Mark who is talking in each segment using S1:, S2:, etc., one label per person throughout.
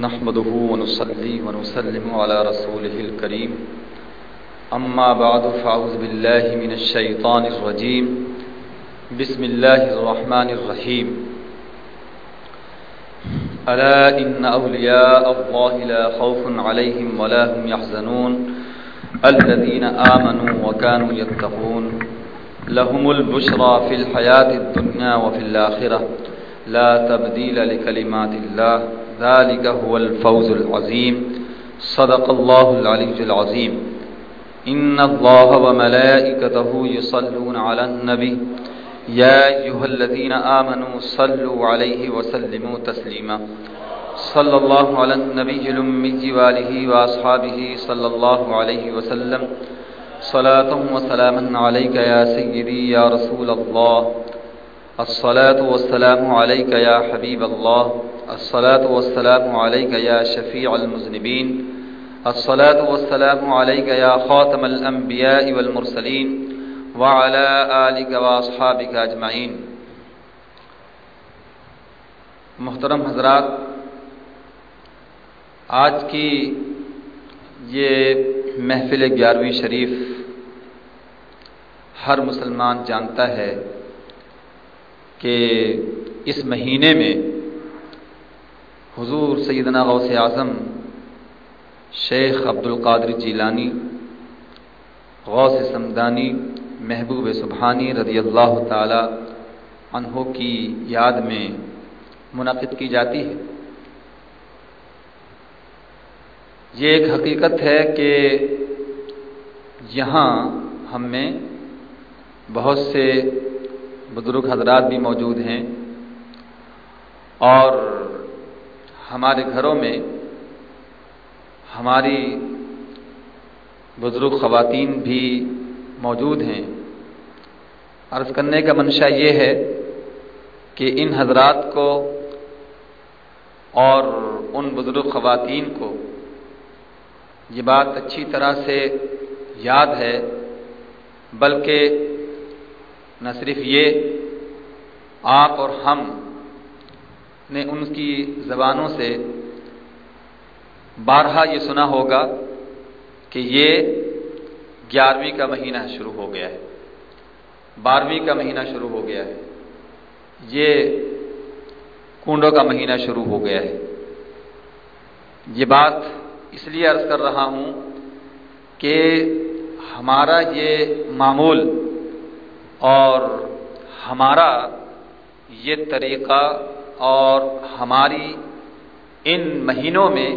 S1: نحمده ونصلي ونسلم على رسوله الكريم. أما بعد، فأعوذ بالله من الشيطان الرجيم. بسم الله الرحمن الرحيم. ألا إن أولياء الله لا خوف عليهم ولا هم يحزنون. الذين آمنوا وكانوا يتقون. لهم البشرى في الحياة الدنيا وفي الآخرة. لا تبديل لكلمات الله. ذلك هو الفوز العظيم. صدق الله العلي العظيم. إن الله وملائكته يصلون على النبي. يا أيها الذين آمنوا صلوا عليه وسلموا تسليما. صلى الله على النبي الأمي وآله وأصحابه صلى الله عليه وسلم. صلاة وسلاما عليك يا سيدي يا رسول الله. الصلاة والسلام عليك يا حبيب الله. الصلاة والسلام عليك يا شفيع المذنبين. الصلاة والسلام عليك يا خاتم الأنبياء والمرسلين. وعلى آلك وأصحابك أجمعين. محترم حضرات، آج کی یہ محفل گیارہویں شریف ہر مسلمان جانتا ہے کہ اس مہینے میں حضور سیدنا غوث اعظم شیخ عبد القادر جیلانی، غوث سمدانی، محبوب سبحانی رضی اللہ تعالی عنہ کی یاد میں منعقد کی جاتی ہے۔ یہ ایک حقیقت ہے کہ یہاں ہم میں بہت سے بزرگ حضرات بھی موجود ہیں اور ہمارے گھروں میں ہماری بزرگ خواتین بھی موجود ہیں۔ عرض کرنے کا منشا یہ ہے کہ ان حضرات کو اور ان بزرگ خواتین کو یہ بات اچھی طرح سے یاد ہے، بلکہ نہ صرف یہ، آپ اور ہم نے ان کی زبانوں سے بارہا یہ سنا ہوگا کہ یہ گیارہویں کا مہینہ شروع ہو گیا ہے۔ بارہویں کا مہینہ شروع ہو گیا ہے۔ یہ کنڈوں کا مہینہ شروع ہو گیا ہے۔ یہ بات اس لیے عرض کر رہا ہوں کہ ہمارا یہ معمول اور ہمارا یہ طریقہ اور ہماری ان مہینوں میں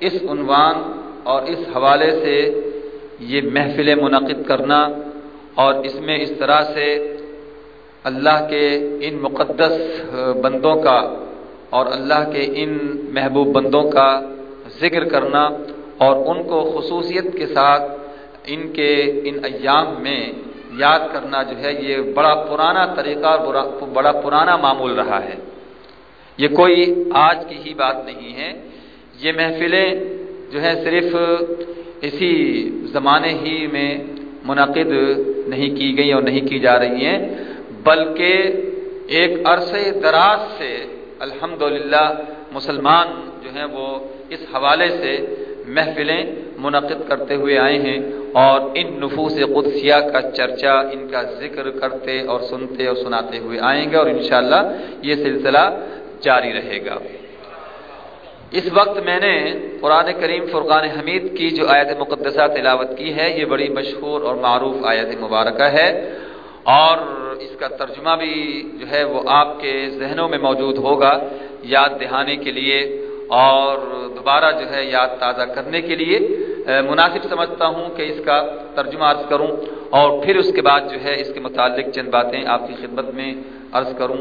S1: اس عنوان اور اس حوالے سے یہ محفل منعقد کرنا اور اس میں اس طرح سے اللہ کے ان مقدس بندوں کا اور اللہ کے ان محبوب بندوں کا ذکر کرنا اور ان کو خصوصیت کے ساتھ ان کے ان ایام میں یاد کرنا جو ہے یہ بڑا پرانا طریقہ بڑا پرانا معمول رہا ہے۔ یہ کوئی آج کی ہی بات نہیں ہے۔ یہ محفلیں جو ہے صرف اسی زمانے ہی میں منعقد نہیں کی گئی اور نہیں کی جا رہی ہیں، بلکہ ایک عرصے دراز سے الحمد مسلمان جو ہیں وہ اس حوالے سے محفلیں منعقد کرتے ہوئے آئے ہیں اور ان نفوس قدسیہ کا چرچا ان کا ذکر کرتے اور سنتے اور سناتے ہوئے آئیں گے اور انشاءاللہ یہ سلسلہ جاری رہے گا۔ اس وقت میں نے قرآن کریم فرقان حمید کی جو آیت مقدسہ تلاوت کی ہے، یہ بڑی مشہور اور معروف آیت مبارکہ ہے اور اس کا ترجمہ بھی جو ہے وہ آپ کے ذہنوں میں موجود ہوگا، یاد دہانے کے لیے۔ اور دوبارہ جو ہے یاد تازہ کرنے کے لیے مناسب سمجھتا ہوں کہ اس کا ترجمہ عرض کروں اور پھر اس کے بعد جو ہے اس کے متعلق چند باتیں آپ کی خدمت میں عرض کروں۔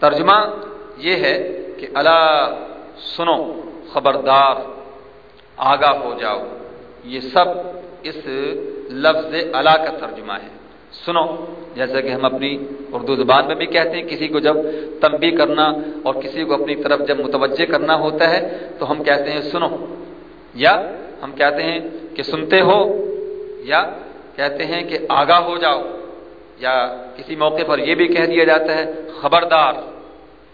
S1: ترجمہ یہ ہے کہ اللہ سنو، خبردار، آگاہ ہو جاؤ۔ یہ سب اس لفظ اللہ کا ترجمہ ہے۔ سنو، جیسا کہ ہم اپنی اردو زبان میں بھی کہتے ہیں، کسی کو جب تنبی کرنا اور کسی کو اپنی طرف جب متوجہ کرنا ہوتا ہے، تو ہم کہتے ہیں، سنو۔ یا ہم کہتے ہیں کہ سنتے ہو، یا کہتے ہیں کہ آگاہ ہو جاؤ۔ یا کسی موقع پر یہ بھی کہہ دیا جاتا ہے، خبردار۔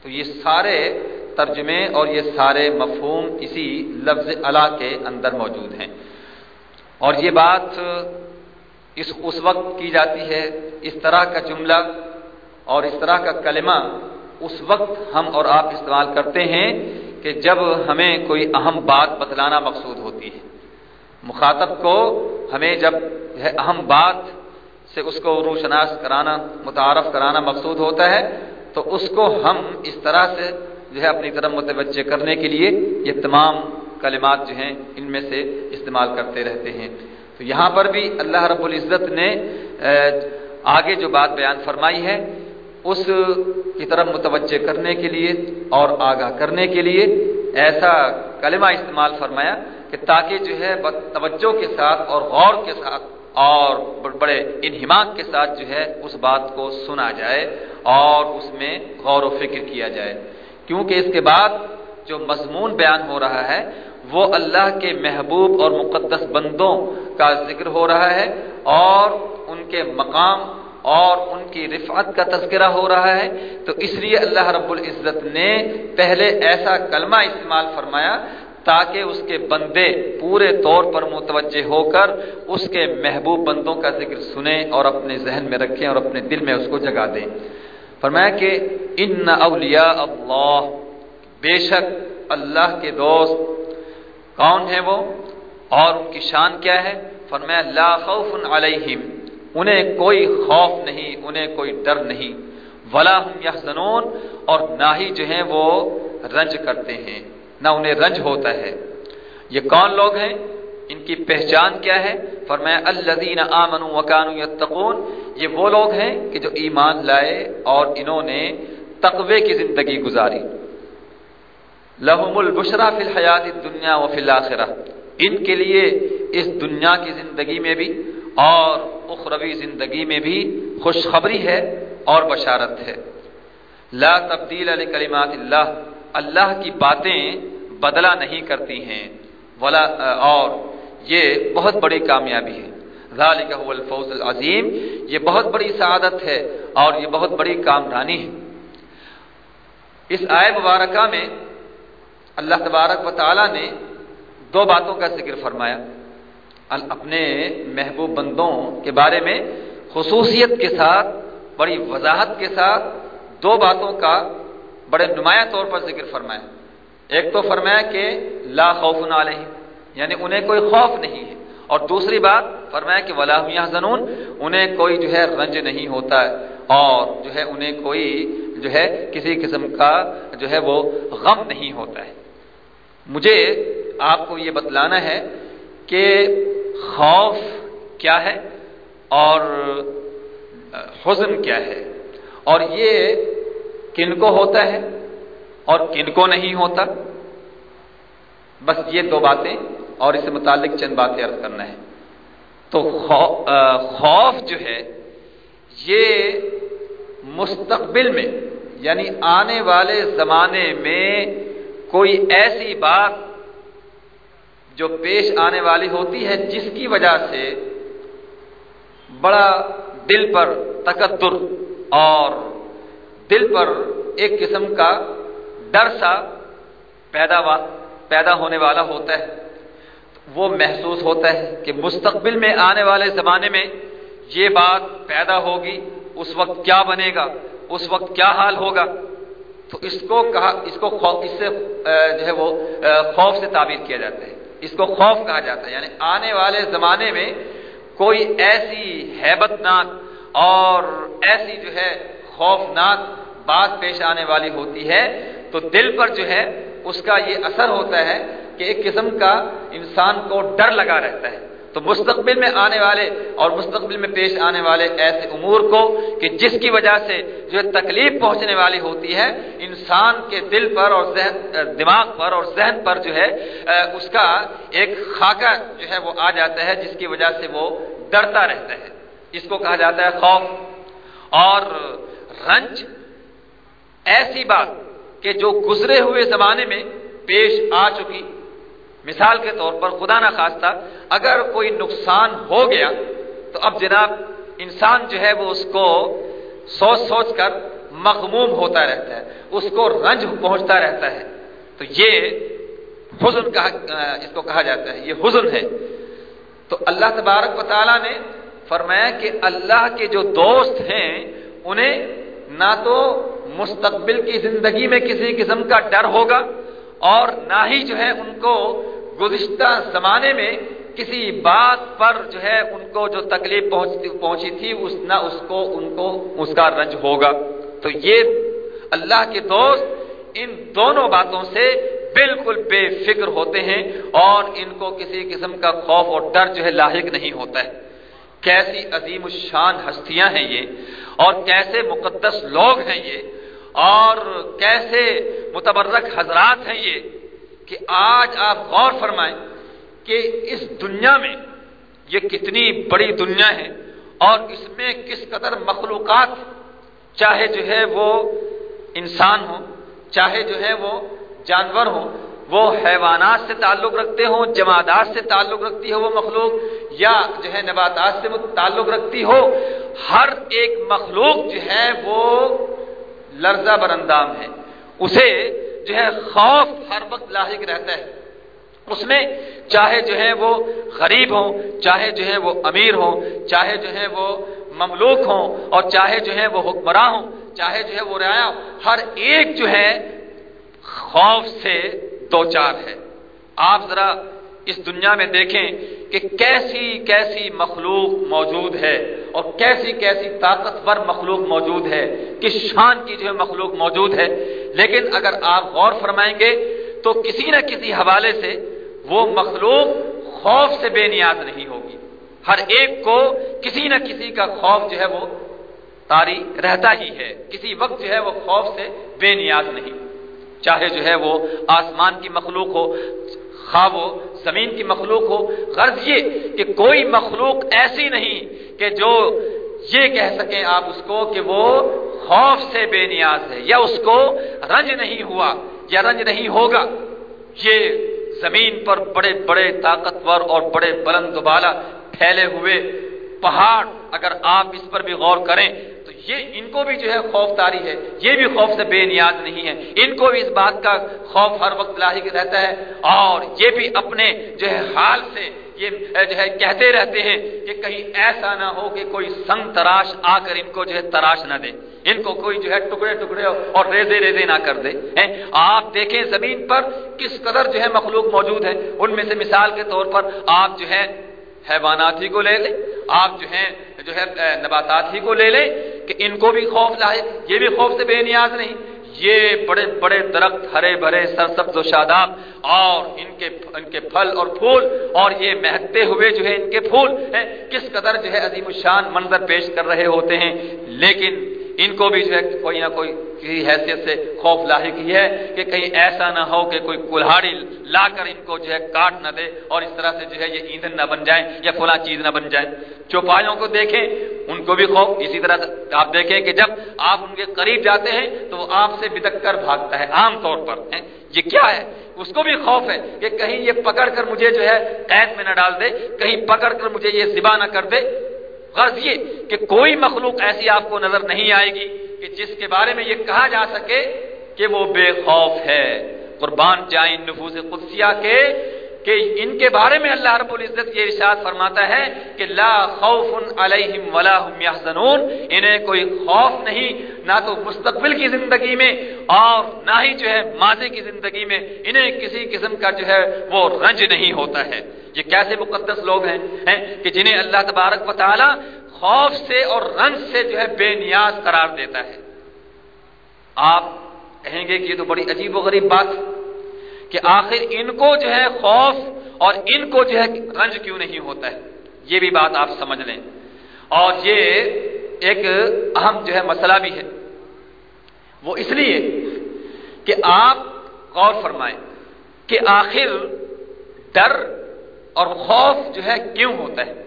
S1: تو یہ سارے ترجمے اور یہ سارے مفہوم اسی لفظ اللہ کے اندر موجود ہیں۔ اور یہ بات اس اس وقت کی جاتی ہے، اس طرح کا جملہ اور اس طرح کا کلمہ اس وقت ہم اور آپ استعمال کرتے ہیں کہ جب ہمیں کوئی اہم بات بتلانا مقصود ہوتی ہے۔ مخاطب کو ہمیں جب اہم بات سے اس کو روشناس کرانا، متعارف کرانا مقصود ہوتا ہے، تو اس کو ہم اس طرح سے جو ہے اپنی طرف متوجہ کرنے کے لیے یہ تمام کلمات جو ہیں ان میں سے استعمال کرتے رہتے ہیں۔ تو یہاں پر بھی اللہ رب العزت نے آگے جو بات بیان فرمائی ہے، اس کی طرف متوجہ کرنے کے لیے اور آگاہ کرنے کے لیے ایسا کلمہ استعمال فرمایا کہ تاکہ جو ہے توجہ کے ساتھ اور غور کے ساتھ اور بڑے انہماک کے ساتھ جو ہے اس بات کو سنا جائے اور اس میں غور و فکر کیا جائے۔ کیونکہ اس کے بعد جو مضمون بیان ہو رہا ہے وہ اللہ کے محبوب اور مقدس بندوں کا ذکر ہو رہا ہے اور ان کے مقام اور ان کی رفعت کا تذکرہ ہو رہا ہے۔ تو اس لیے اللہ رب العزت نے پہلے ایسا کلمہ استعمال فرمایا تاکہ اس کے بندے پورے طور پر متوجہ ہو کر اس کے محبوب بندوں کا ذکر سنیں اور اپنے ذہن میں رکھیں اور اپنے دل میں اس کو جگا دیں۔ فرمایا کہ ان اولیاء اللہ، بے شک اللہ کے دوست کون ہیں وہ اور ان کی شان کیا ہے فرمایا، لا خوف علیہم، انہیں کوئی خوف نہیں، انہیں کوئی ڈر نہیں، ولا ہم یحزنون، اور نہ ہی جو ہیں وہ رنج کرتے ہیں، نہ انہیں رنج ہوتا ہے۔ یہ کون لوگ ہیں؟ ان کی پہچان کیا ہے؟ فرمایا، الذین آمنوا وکانوا یتقون، یہ وہ لوگ ہیں کہ جو ایمان لائے اور انہوں نے تقوی کی زندگی گزاری۔ لہم البشرا فی الحیات الدنیا و فی الاخرہ ان کے لیے اس دنیا کی زندگی میں بھی اور اخروی زندگی میں بھی خوشخبری ہے اور بشارت ہے۔ لا تبدیل علی کلمات اللہ۔ اللہ کی باتیں بدلا نہیں کرتی ہیں۔ ولا، اور یہ بہت بڑی کامیابی ہے۔ ذالک هو الفوز العظیم۔ یہ بہت بڑی سعادت ہے اور یہ بہت بڑی کامرانی ہے۔ اس آئے مبارکہ میں اللہ تبارک و تعالی نے دو باتوں کا ذکر فرمایا۔ اپنے محبوب بندوں کے بارے میں، خصوصیت کے ساتھ، بڑی وضاحت کے ساتھ دو باتوں کا بڑے نمایاں طور پر ذکر فرمایا۔ ایک تو فرمایا کہ لا خوف علیہ یعنی انہیں کوئی خوف نہیں ہے۔ اور دوسری بات، فرمایا کہ ولا زنون انہیں کوئی جو ہے رنج نہیں ہوتا ہے۔ اور جو ہے انہیں کوئی جو ہے کسی قسم کا جو ہے وہ غم نہیں ہوتا ہے۔ مجھے آپ کو یہ بتلانا ہے کہ خوف کیا ہے اور حزن کیا ہے؟ اور یہ کن کو ہوتا ہے اور کن کو نہیں ہوتا؟ بس یہ دو باتیں اور اس سے متعلق چند باتیں عرض کرنا ہے۔ تو خوف جو ہے، یہ مستقبل میں یعنی آنے والے زمانے میں کوئی ایسی بات جو پیش آنے والی ہوتی ہے جس کی وجہ سے بڑا دل پر تقدر اور دل پر ایک قسم کا ڈر سا پیدا پیدا ہونے والا ہوتا ہے۔ وہ محسوس ہوتا ہے کہ مستقبل میں آنے والے زمانے میں یہ بات پیدا ہوگی، اس وقت کیا بنے گا، اس وقت کیا حال ہوگا تو اس کو کہا اس کو خوف اس سے جو ہے وہ خوف سے تعبیر کیا جاتا ہے اس کو خوف کہا جاتا ہے۔ یعنی آنے والے زمانے میں کوئی ایسی حیبت ناک اور ایسی جو ہے خوفناک بات پیش آنے والی ہوتی ہے تو دل پر جو ہے اس کا یہ اثر ہوتا ہے کہ ایک قسم کا انسان کو ڈر لگا رہتا ہے۔ تو مستقبل میں آنے والے اور مستقبل میں پیش آنے والے ایسے امور کو کہ جس کی وجہ سے جو تکلیف پہنچنے والی ہوتی ہے، انسان کے دل پر اور ذہن، دماغ پر اور ذہن پر جو ہے اس کا ایک خاکہ جو ہے وہ آ جاتا ہے، جس کی وجہ سے وہ ڈرتا رہتا ہے۔ اس کو کہا جاتا ہے خوف۔ اور رنج، ایسی بات کہ جو گزرے ہوئے زمانے میں پیش آ چکی مثال کے طور پر خدا نہ خواستہ اگر کوئی نقصان ہو گیا تو اب جناب انسان جو ہے وہ اس کو سوچ سوچ کر مغموم ہوتا رہتا ہے، اس کو رنج پہنچتا رہتا ہے۔ تو یہ حزن کہا، اس کو کہا جاتا ہے، یہ حزن ہے۔ تو اللہ تبارک و تعالیٰ نے فرمایا کہ اللہ کے جو دوست ہیں، انہیں نہ تو مستقبل کی زندگی میں کسی قسم کا ڈر ہوگا اور نہ ہی جو ہے ان کو گزشتہ زمانے میں کسی بات پر جو ہے ان کو جو تکلیف پہنچی تھی، اس نہ اس کو ان کو اس کا رنج ہوگا۔ تو یہ اللہ کے دوست ان دونوں باتوں سے بالکل بے فکر ہوتے ہیں اور ان کو کسی قسم کا خوف اور ڈر جو ہے لاحق نہیں ہوتا ہے۔ کیسی عظیم الشان ہستیاں ہیں یہ اور کیسے مقدس لوگ ہیں یہ اور کیسے متبرک حضرات ہیں یہ۔ کہ آج آپ غور فرمائیں کہ اس دنیا میں یہ کتنی بڑی دنیا ہے اور اس میں کس قدر مخلوقات چاہے جو ہے وہ انسان ہو چاہے جو ہے وہ جانور ہوں، وہ حیوانات سے تعلق رکھتے ہوں، جمادات سے تعلق رکھتی ہو وہ مخلوق، یا جو ہے نباتات سے تعلق رکھتی ہو، ہر ایک مخلوق جو ہے وہ لرزہ برندام ہے۔ اسے جو ہے خوف ہر وقت لاحق رہتا ہے۔ اس میں چاہے جو ہے وہ غریب ہوں، چاہے جو ہے وہ امیر ہوں، چاہے جو ہے وہ مملوک ہوں، اور چاہے جو ہے وہ حکمراں ہوں، چاہے جو ہے وہ رعایا ہر ایک جو ہے خوف سے دو چار ہے۔ آپ ذرا اس دنیا میں دیکھیں کہ کیسی کیسی مخلوق موجود ہے اور کیسی کیسی طاقتور مخلوق موجود ہے، کس شان کی جو ہے مخلوق موجود ہے۔ لیکن اگر آپ غور فرمائیں گے تو کسی نہ کسی حوالے سے وہ مخلوق خوف سے بے نیاز نہیں ہوگی۔ ہر ایک کو کسی نہ کسی کا خوف جو ہے وہ تاری رہتا ہی ہے۔ کسی وقت جو ہے وہ خوف سے بے نیاز نہیں۔ چاہے جو ہے وہ آسمان کی مخلوق ہو، خواہ وہ زمین کی مخلوق ہو۔ غرض یہ کہ کوئی مخلوق ایسی نہیں کہ جو یہ کہہ سکیں آپ اس کو کہ وہ خوف سے بے نیاز ہے یا اس کو رنج نہیں ہوا یا رنج نہیں ہوگا۔ یہ زمین پر بڑے بڑے طاقتور اور بڑے بلند بالا پھیلے ہوئے پہاڑ اگر آپ اس پر بھی غور کریں یہ ان کو بھی جو ہے خوف تاری ہے، یہ بھی خوف سے بے نیاز نہیں ہے۔ ان کو بھی اس بات کا خوف ہر وقت لاحق رہتا ہے۔ اور یہ بھی اپنے جو ہے حال سے یہ جو ہے کہتے رہتے ہیں کہ کہیں ایسا نہ ہو کہ کوئی سنگ تراش آ کر ان کو جو ہے تراش نہ دے۔ ان کو کوئی جو ہے ٹکڑے ٹکڑے اور ریزے ریزے نہ کر دے۔ آپ دیکھیں زمین پر کس قدر جو ہے مخلوق موجود ہے ان میں سے مثال کے طور پر آپ جو ہے حیوانات ہی کو لے لیں، آپ جو ہے جو ہے نباتات ہی کو لے لیں۔ کہ ان کو بھی خوف لائے، یہ بھی خوف سے بے نیاز نہیں۔ یہ بڑے بڑے درخت، ہرے بھرے سرسبز و شاداب، اور ان کے ان کے پھل اور پھول، اور یہ مہکتے ہوئے جو ہے ان کے پھول کس قدر جو ہے عظیم الشان منظر پیش کر رہے ہوتے ہیں۔ لیکن ان کو بھی جو ہے کوئی نہ کوئی کسی حیثیت سے خوف لاحق ہی ہے کہ کہیں ایسا نہ ہو کہ کوئی کلہاڑی لا کر ان کو جو ہے کاٹ نہ دے اور اس طرح سے جو ہے یہ ایندھن نہ بن جائے یا فلاں چیز نہ بن جائے چوپایوں کو دیکھیں، ان کو بھی خوف۔ اسی طرح آپ دیکھیں کہ جب آپ ان کے قریب جاتے ہیں تو وہ آپ سے بدک کر بھاگتا ہے عام طور پر یہ کیا ہے؟ اس کو بھی خوف ہے کہ کہیں یہ پکڑ کر مجھے جو ہے قید میں نہ ڈال دے، کہیں پکڑ کر مجھے یہ سبا نہ کر دے۔ غرض یہ کہ کوئی مخلوق ایسی آپ کو نظر نہیں آئے گی کہ جس کے بارے میں یہ کہا جا سکے کہ وہ بے خوف ہے۔ قربان جائیں نفوس قدسیہ کے کہ ان کے بارے میں اللہ رب العزت یہ ارشاد فرماتا ہے کہ لا خوف علیہم ولا هم يحزنون انہیں کوئی خوف نہیں، نہ تو مستقبل کی زندگی میں اور نہ ہی جو ہے ماضی کی زندگی میں انہیں کسی قسم کا جو ہے وہ رنج نہیں ہوتا ہے۔ یہ کیسے مقدس لوگ ہیں کہ جنہیں اللہ تبارک و تعالی خوف سے اور رنج سے جو ہے بے نیاز قرار دیتا ہے۔ آپ کہیں گے کہ یہ تو بڑی عجیب و غریب بات کہ آخر ان کو جو ہے خوف اور ان کو جو ہے رنج کیوں نہیں ہوتا ہے؟ یہ بھی بات آپ سمجھ لیں۔ اور یہ ایک اہم جو ہے مسئلہ بھی ہے۔ وہ اس لیے کہ آپ غور فرمائیں کہ آخر ڈر اور خوف جو ہے کیوں ہوتا ہے؟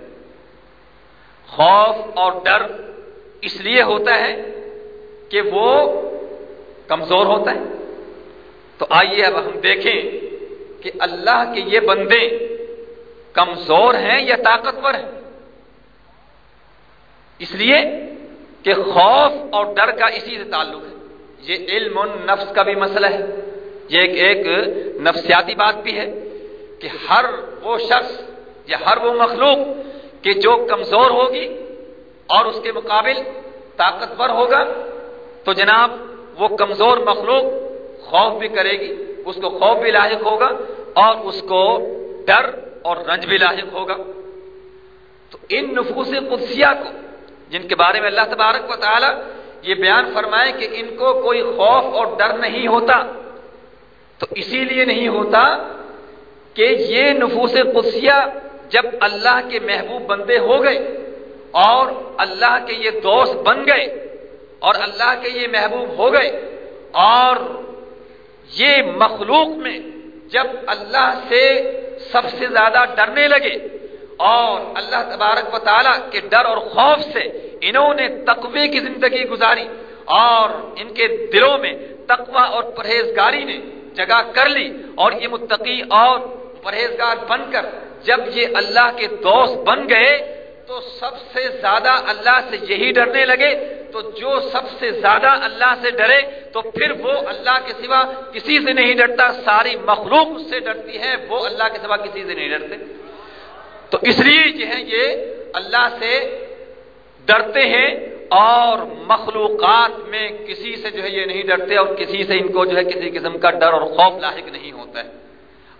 S1: خوف اور ڈر اس لیے ہوتا ہے کہ وہ کمزور ہوتا ہے۔ تو آئیے اب ہم دیکھیں کہ اللہ کے یہ بندے کمزور ہیں یا طاقتور ہیں؟ اس لیے کہ خوف اور ڈر کا اسی سے تعلق ہے۔ یہ علم و نفس کا بھی مسئلہ ہے۔ یہ ایک ایک نفسیاتی بات بھی ہے کہ ہر وہ شخص یا ہر وہ مخلوق کہ جو کمزور ہوگی اور اس کے مقابل طاقتور ہوگا تو جناب وہ کمزور مخلوق خوف بھی کرے گی، اس کو خوف بھی لاحق ہوگا اور اس کو ڈر اور رنج بھی لاحق ہوگا۔ تو ان نفوس قدسیہ کو، جن کے بارے میں اللہ تبارک و تعالی یہ بیان فرمائے کہ ان کو کوئی خوف اور ڈر نہیں ہوتا، تو اسی لیے نہیں ہوتا کہ یہ نفوس قدسیہ جب اللہ کے محبوب بندے ہو گئے اور اللہ کے یہ دوست بن گئے اور اللہ کے یہ محبوب ہو گئے اور یہ مخلوق میں جب اللہ سے سب سے زیادہ ڈرنے لگے اور اللہ تبارک و تعالیٰ کے ڈر اور خوف سے انہوں نے تقوی کی زندگی گزاری اور ان کے دلوں میں تقوی اور پرہیزگاری نے جگہ کر لی اور یہ متقی اور پرہیزگار بن کر جب یہ اللہ کے دوست بن گئے تو سب سے زیادہ اللہ سے یہی ڈرنے لگے، تو جو سب سے زیادہ اللہ سے ڈرے، تو پھر وہ اللہ کے سوا کسی سے نہیں ڈرتا، ساری مخلوق اس سے ڈرتی ہے، وہ اللہ کے سوا کسی سے نہیں ڈرتے۔ تو اس لیے جو ہے یہ اللہ سے ڈرتے ہیں اور مخلوقات میں کسی سے جو ہے یہ نہیں ڈرتے اور کسی سے ان کو جو ہے کسی قسم کا ڈر اور خوف لاحق نہیں ہوتا ہے۔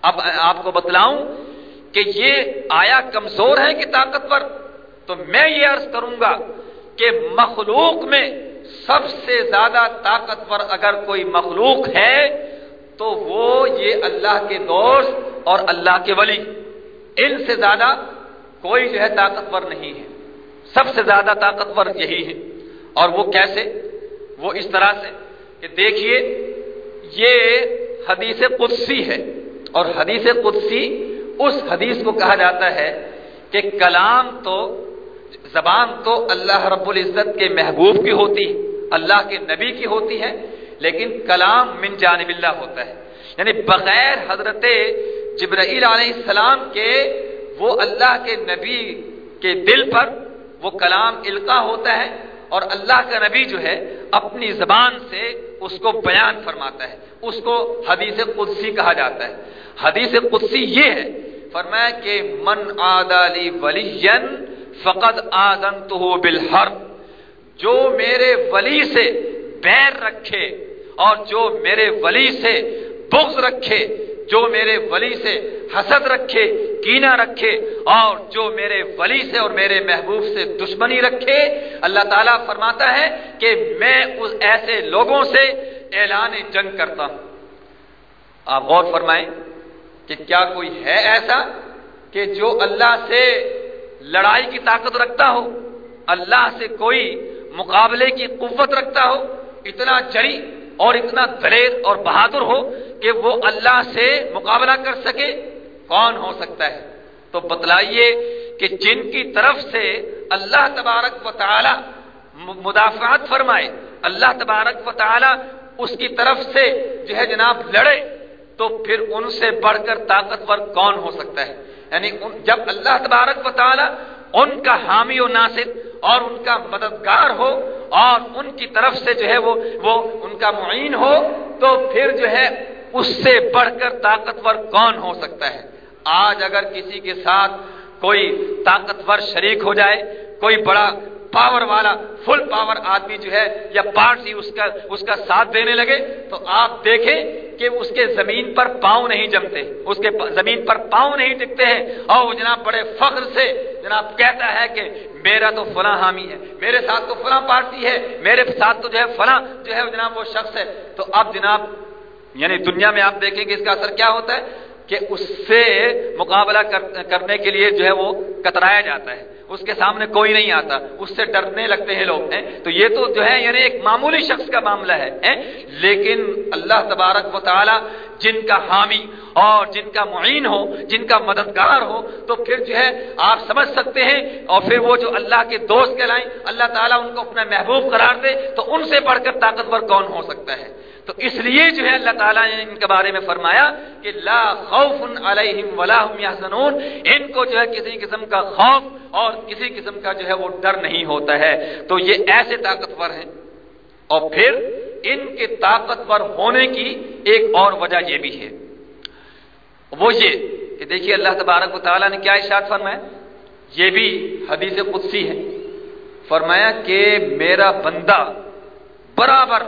S1: اب آپ کو بتلاؤں کہ یہ آیا کمزور ہے کہ طاقتور۔ تو میں یہ عرض کروں گا کہ مخلوق میں سب سے زیادہ طاقتور اگر کوئی مخلوق ہے تو وہ یہ اللہ کے دوست اور اللہ کے ولی۔ ان سے زیادہ کوئی جو ہے طاقتور نہیں ہے۔ سب سے زیادہ طاقتور یہی ہے۔ اور وہ کیسے؟ وہ اس طرح سے کہ دیکھیے، یہ حدیث قدسی ہے۔ اور حدیث قدسی، اس حدیث کو کہا جاتا ہے کہ کلام تو زبان تو اللہ رب العزت کے محبوب کی ہوتی اللہ کے نبی کی ہوتی ہے، لیکن کلام من جانب اللہ ہوتا ہے۔ یعنی بغیر حضرت جبرائیل علیہ السلام کے وہ اللہ کے نبی کے دل پر وہ کلام القا ہوتا ہے اور اللہ کا نبی جو ہے اپنی زبان سے اس کو بیان فرماتا ہے، اس کو حدیث قدسی کہا جاتا ہے۔ حدیث قدسی یہ ہے، فرمایا کہ من آدالی ولی فقط آدن تو بالحر جو میرے ولی سے بیر رکھے اور جو میرے ولی سے بغض رکھے، جو میرے ولی سے حسد رکھے کینا رکھے، اور جو میرے ولی سے اور میرے محبوب سے دشمنی رکھے، اللہ تعالیٰ فرماتا ہے کہ میں اس ایسے لوگوں سے اعلان جنگ کرتا ہوں۔ آپ غور فرمائیں کہ کیا کوئی ہے ایسا کہ جو اللہ سے لڑائی کی طاقت رکھتا ہو، اللہ سے کوئی مقابلے کی قوت رکھتا ہو، اتنا چری اور اتنا دلیر اور بہادر ہو کہ وہ اللہ سے مقابلہ کر سکے، کون ہو سکتا ہے؟ تو بتلائیے کہ جن کی طرف سے اللہ تبارک و تعالی مدافعات فرمائے، اللہ تبارک و تعالی اس کی طرف سے جو ہے جناب لڑے، تو پھر ان سے بڑھ کر طاقتور کون ہو سکتا ہے؟ یعنی جب اللہ تبارک و تعالی ان کا حامی و ناصر اور ان کا مددگار ہو اور ان کی طرف سے جو ہے وہ وہ ان کا معین ہو، تو پھر جو ہے اس سے بڑھ کر طاقتور کون ہو سکتا ہے؟ آج اگر کسی کے ساتھ کوئی طاقتور شریک ہو جائے، کوئی بڑا پاور والا، فل پاور آدمی جو ہے یا پارٹی اس کا اس کا ساتھ دینے لگے، تو آپ دیکھیں کہ اس کے زمین پر پاؤں نہیں جمتے، اس کے زمین پر پاؤں نہیں ٹکتے ہیں۔ اور وہ جناب بڑے فخر سے جناب کہتا ہے کہ میرا تو فلاں حامی ہے، میرے ساتھ تو فلاں پارٹی ہے، میرے ساتھ تو جو ہے فلاں جو ہے جناب وہ شخص ہے۔ تو اب جناب یعنی دنیا میں آپ دیکھیں گے اس کا اثر کیا ہوتا ہے؟ کہ اس سے مقابلہ کرنے کے لیے جو ہے وہ کترایا جاتا ہے۔ اس کے سامنے کوئی نہیں آتا۔ اس سے ڈرنے لگتے ہیں لوگ، ہیں؟ تو یہ تو جو ہے یعنی ایک معمولی شخص کا معاملہ ہے لیکن اللہ تبارک و تعالی جن کا حامی اور جن کا معین ہو، جن کا مددگار ہو، تو پھر جو ہے آپ سمجھ سکتے ہیں اور پھر وہ جو اللہ کے دوست کہلائیں، اللہ تعالیٰ ان کو اپنا محبوب قرار دے، تو ان سے بڑھ کر طاقتور کون ہو سکتا ہے؟ تو اس لیے جو ہے اللہ تعالیٰ نے ان کے بارے میں فرمایا کہ لا خوف علیہم ولا هم یحزنون، ان کو جو ہے کسی قسم کا خوف اور کسی قسم کا جو ہے وہ ڈر نہیں ہوتا ہے۔ تو یہ ایسے طاقتور ہیں۔ اور پھر ان کے طاقتور ہونے کی ایک اور وجہ یہ بھی ہے۔ وہ یہ کہ دیکھیے اللہ تبارک و تعالیٰ نے کیا ارشاد فرمایا؟ یہ بھی حدیث قدسی ہے۔ فرمایا کہ میرا بندہ برابر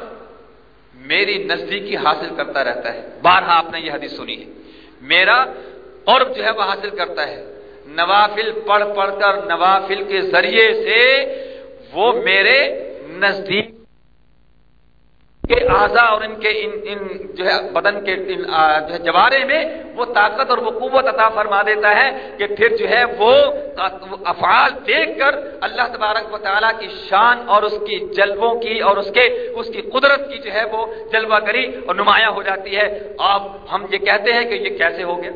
S1: میری نزدیکی حاصل کرتا رہتا ہے۔ بارہا آپ نے یہ حدیث سنی ہے۔ میرا قرب جو ہے وہ حاصل کرتا ہے۔ نوافل پڑھ پڑھ کر نوافل کے ذریعے سے وہ میرے نزدیک کے اعضا اور ان کے ان ان جو ہے بدن کے ان جو ہے جوارے میں وہ طاقت اور وہ قوت عطا فرما دیتا ہے کہ پھر جو ہے وہ افعال دیکھ کر اللہ تبارک و تعالیٰ کی شان اور اس کی جلووں کی اور اس کے اس کی قدرت کی جو ہے وہ جلوہ گری اور نمایاں ہو جاتی ہے۔ اب ہم یہ کہتے ہیں کہ یہ کیسے ہو گیا؟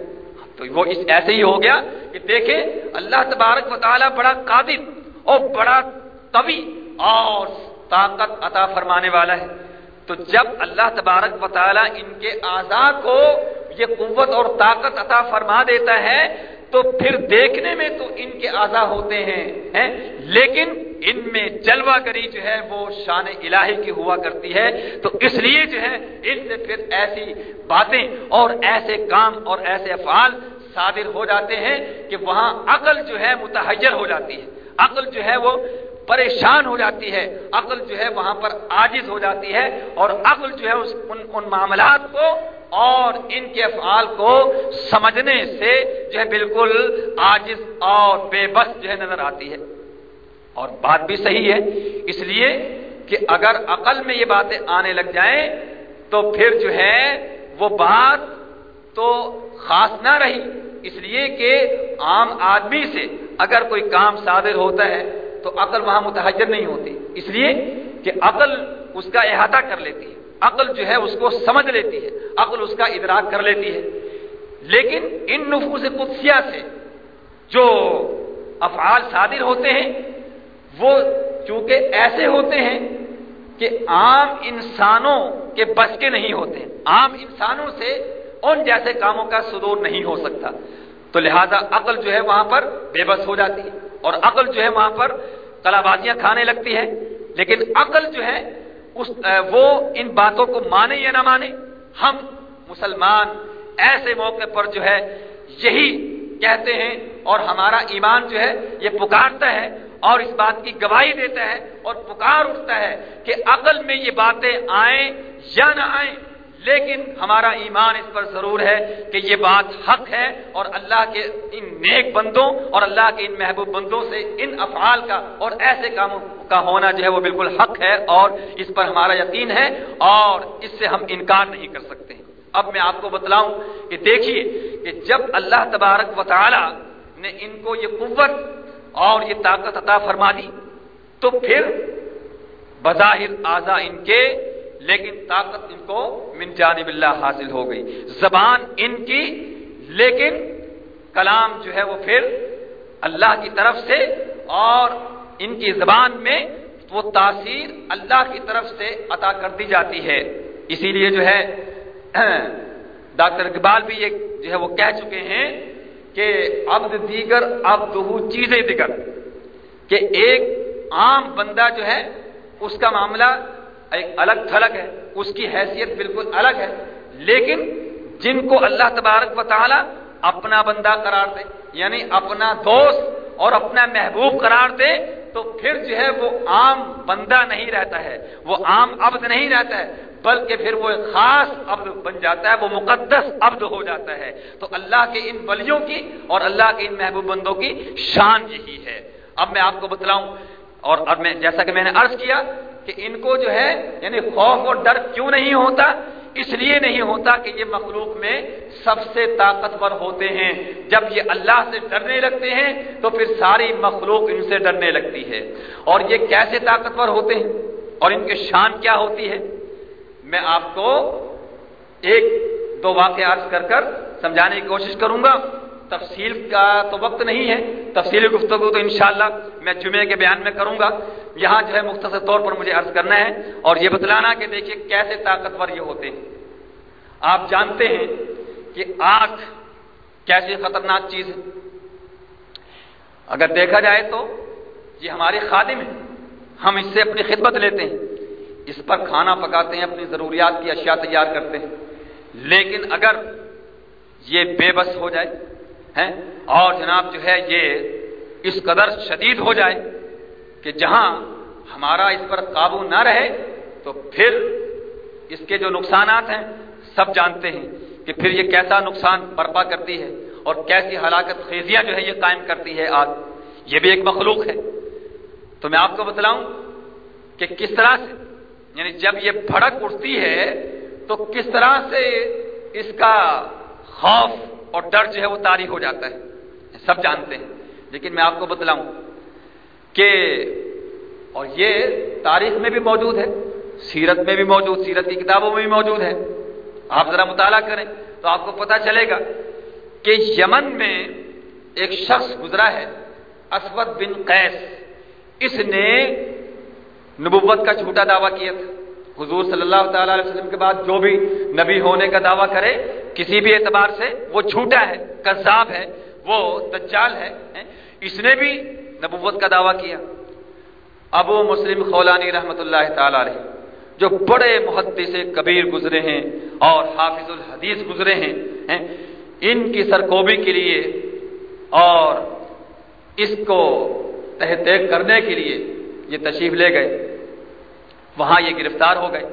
S1: تو وہ اس ایسے ہی ہو گیا کہ دیکھیں اللہ تبارک و تعالیٰ بڑا قادر اور بڑا قوی اور طاقت عطا فرمانے والا ہے۔ تو جب اللہ تبارک و تعالیٰ ان کے اعضاء کو یہ قوت اور طاقت عطا فرما دیتا ہے، تو پھر دیکھنے میں تو ان کے اعضاء ہوتے ہیں لیکن ان میں جلوہ گری جو ہے وہ شان الہی کی ہوا کرتی ہے۔ تو اس لیے جو ہے ان سے پھر ایسی باتیں اور ایسے کام اور ایسے افعال صادر ہو جاتے ہیں کہ وہاں عقل جو ہے متحیر ہو جاتی ہے۔ عقل جو ہے وہ پریشان ہو جاتی ہے، عقل جو ہے وہاں پر عاجز ہو جاتی ہے اور عقل جو ہے اس، ان ان معاملات کو اور ان کے افعال کو سمجھنے سے جو ہے بالکل عاجز اور بے بس جو ہے نظر آتی ہے۔ اور بات بھی صحیح ہے، اس لیے کہ اگر عقل میں یہ باتیں آنے لگ جائیں تو پھر جو ہے وہ بات تو خاص نہ رہی۔ اس لیے کہ عام آدمی سے اگر کوئی کام صادر ہوتا ہے تو عقل وہاں متحجر نہیں ہوتی۔ اس لیے کہ عقل اس کا احاطہ کر لیتی ہے۔ عقل جو ہے اس کو سمجھ لیتی ہے۔ عقل اس کا ادراک کر لیتی ہے۔ لیکن ان نفوس قدسیہ سے جو افعال صادر ہوتے ہیں، وہ چونکہ ایسے ہوتے ہیں کہ عام انسانوں کے بس کے نہیں ہوتے۔ ہیں عام انسانوں سے ان جیسے کاموں کا صدور نہیں ہو سکتا۔ تو لہذا عقل جو ہے وہاں پر بے بس ہو جاتی ہے اور عقل جو ہے وہاں پر کلا بازیاں کھانے لگتی ہے لیکن عقل جو ہے اس وہ ان باتوں کو مانے یا نہ مانے، ہم مسلمان ایسے موقع پر جو ہے یہی کہتے ہیں اور ہمارا ایمان جو ہے یہ پکارتا ہے اور اس بات کی گواہی دیتا ہے اور پکار اٹھتا ہے کہ عقل میں یہ باتیں آئیں یا نہ آئیں۔ لیکن ہمارا ایمان اس پر ضرور ہے کہ یہ بات حق ہے اور اللہ کے ان نیک بندوں اور اللہ کے ان محبوب بندوں سے ان افعال کا اور ایسے کاموں کا ہونا جو ہے وہ بالکل حق ہے اور اس پر ہمارا یقین ہے اور اس سے ہم انکار نہیں کر سکتے اب میں آپ کو بتلاؤں کہ دیکھیے کہ جب اللہ تبارک و تعالی نے ان کو یہ قوت اور یہ طاقت عطا فرما دی تو پھر بظاہر آزا ان کے لیکن طاقت ان کو من جانب اللہ حاصل ہو گئی۔ زبان ان کی، لیکن کلام جو ہے وہ پھر اللہ کی طرف سے اور ان کی زبان میں وہ تاثیر اللہ کی طرف سے عطا کر دی جاتی ہے۔ اسی لیے جو ہے، ڈاکٹر اقبال بھی یہ جو ہے وہ کہہ چکے ہیں کہ عبد دیگر اب چیزیں دیگر، کہ ایک عام بندہ جو ہے، اس کا معاملہ ایک الگ تھلگ ہے، اس کی حیثیت بالکل الگ ہے، لیکن جن کو اللہ تبارک و تعالی اپنا بندہ قرار دے یعنی اپنا دوست اور اپنا محبوب قرار دے، تو پھر جو ہے وہ عام بندہ نہیں رہتا ہے، وہ عام عبد نہیں رہتا ہے، بلکہ پھر وہ ایک خاص عبد بن جاتا ہے، وہ مقدس عبد ہو جاتا ہے۔ تو اللہ کے ان بلیوں کی اور اللہ کے ان محبوب بندوں کی شان یہی ہے۔ اب میں آپ کو بتلاؤں اور اب میں جیسا کہ میں نے عرض کیا کہ ان کو جو ہے یعنی خوف اور ڈر کیوں نہیں ہوتا؟ اس لیے نہیں ہوتا کہ یہ مخلوق میں سب سے طاقتور ہوتے ہیں۔ جب یہ اللہ سے ڈرنے لگتے ہیں تو پھر ساری مخلوق ان سے ڈرنے لگتی ہے۔ اور یہ کیسے طاقتور ہوتے ہیں؟ اور ان کی شان کیا ہوتی ہے؟ میں آپ کو ایک دو واقع عرض کر کر سمجھانے کی کوشش کروں گا۔ تفصیل کا تو وقت نہیں ہے۔ تفصیلی گفتگو تو انشاءاللہ میں جمعے کے بیان میں کروں گا۔ یہاں جو ہے مختصر طور پر مجھے عرض کرنا ہے اور یہ بتلانا کہ دیکھیے کیسے طاقتور یہ ہوتے ہیں۔ آپ جانتے ہیں کہ آنکھ کیسی خطرناک چیز ہے۔ اگر دیکھا جائے تو یہ ہمارے خادم ہیں۔ ہم اس سے اپنی خدمت لیتے ہیں۔ اس پر کھانا پکاتے ہیں، اپنی ضروریات کی اشیاء تیار کرتے ہیں۔ لیکن اگر یہ بے بس ہو جائے ہیں۔ اور جناب جو ہے یہ اس قدر شدید ہو جائے کہ جہاں ہمارا اس پر قابو نہ رہے، تو پھر اس کے جو نقصانات ہیں، سب جانتے ہیں کہ پھر یہ کیسا نقصان برپا کرتی ہے اور کیسی ہلاکت خیزیاں جو ہے یہ قائم کرتی ہے آگ۔ یہ بھی ایک مخلوق ہے۔ تو میں آپ کو بتلاؤں کہ کس طرح سے یعنی جب یہ بھڑک اٹھتی ہے، تو کس طرح سے اس کا خوف اور ڈر جو ہے وہ تاریخ ہو جاتا ہے۔ سب جانتے ہیں، لیکن میں آپ کو بتلاؤں کہ اور یہ تاریخ میں بھی موجود ہے، سیرت میں بھی موجود، سیرت کی کتابوں میں بھی موجود ہے۔ آپ ذرا مطالعہ کریں تو آپ کو پتا چلے گا کہ یمن میں ایک شخص گزرا ہے، اسود بن قیس۔ اس نے نبوت کا جھوٹا دعویٰ کیا تھا۔ حضور صلی اللہ تعالی علیہ وسلم کے بعد جو بھی نبی ہونے کا دعویٰ کرے، کسی بھی اعتبار سے وہ جھوٹا ہے، کذاب ہے، وہ دجال ہے اس نے بھی نبوت کا دعویٰ کیا۔ ابو مسلم خولانی رحمت اللہ تعالی علیہ، جو بڑے محدث کبیر گزرے ہیں اور حافظ الحدیث گزرے ہیں ان کی سرکوبی کے لیے اور اس کو تحت کرنے کے لیے یہ تشریف لے گئے۔ وہاں یہ گرفتار ہو گئے۔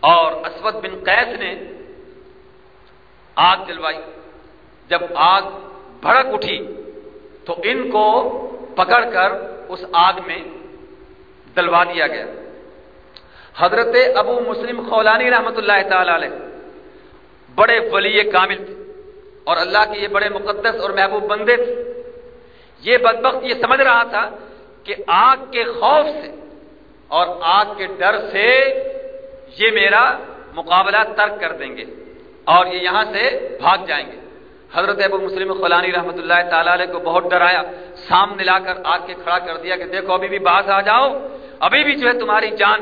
S1: اور اسود بن قیس نے آگ جلوائی۔ جب آگ بھڑک اٹھی تو ان کو پکڑ کر اس آگ میں دلوا دیا گیا۔ حضرت ابو مسلم خولانی رحمت اللہ تعالی علیہ بڑے ولی کامل تھے اور اللہ کے یہ بڑے مقدس اور محبوب بندے تھے۔ یہ بدبخت یہ سمجھ رہا تھا کہ آگ کے خوف سے اور آگ کے ڈر سے یہ میرا مقابلہ ترک کر دیں گے اور یہ یہاں سے بھاگ جائیں گے۔ حضرت ابو مسلم خلانی رحمۃ اللہ تعالی علیہ کو بہت ڈرایا سامنے لا کر آگ کے کھڑا کر دیا کہ دیکھو ابھی بھی باز آ جاؤ، ابھی بھی جو ہے تمہاری جان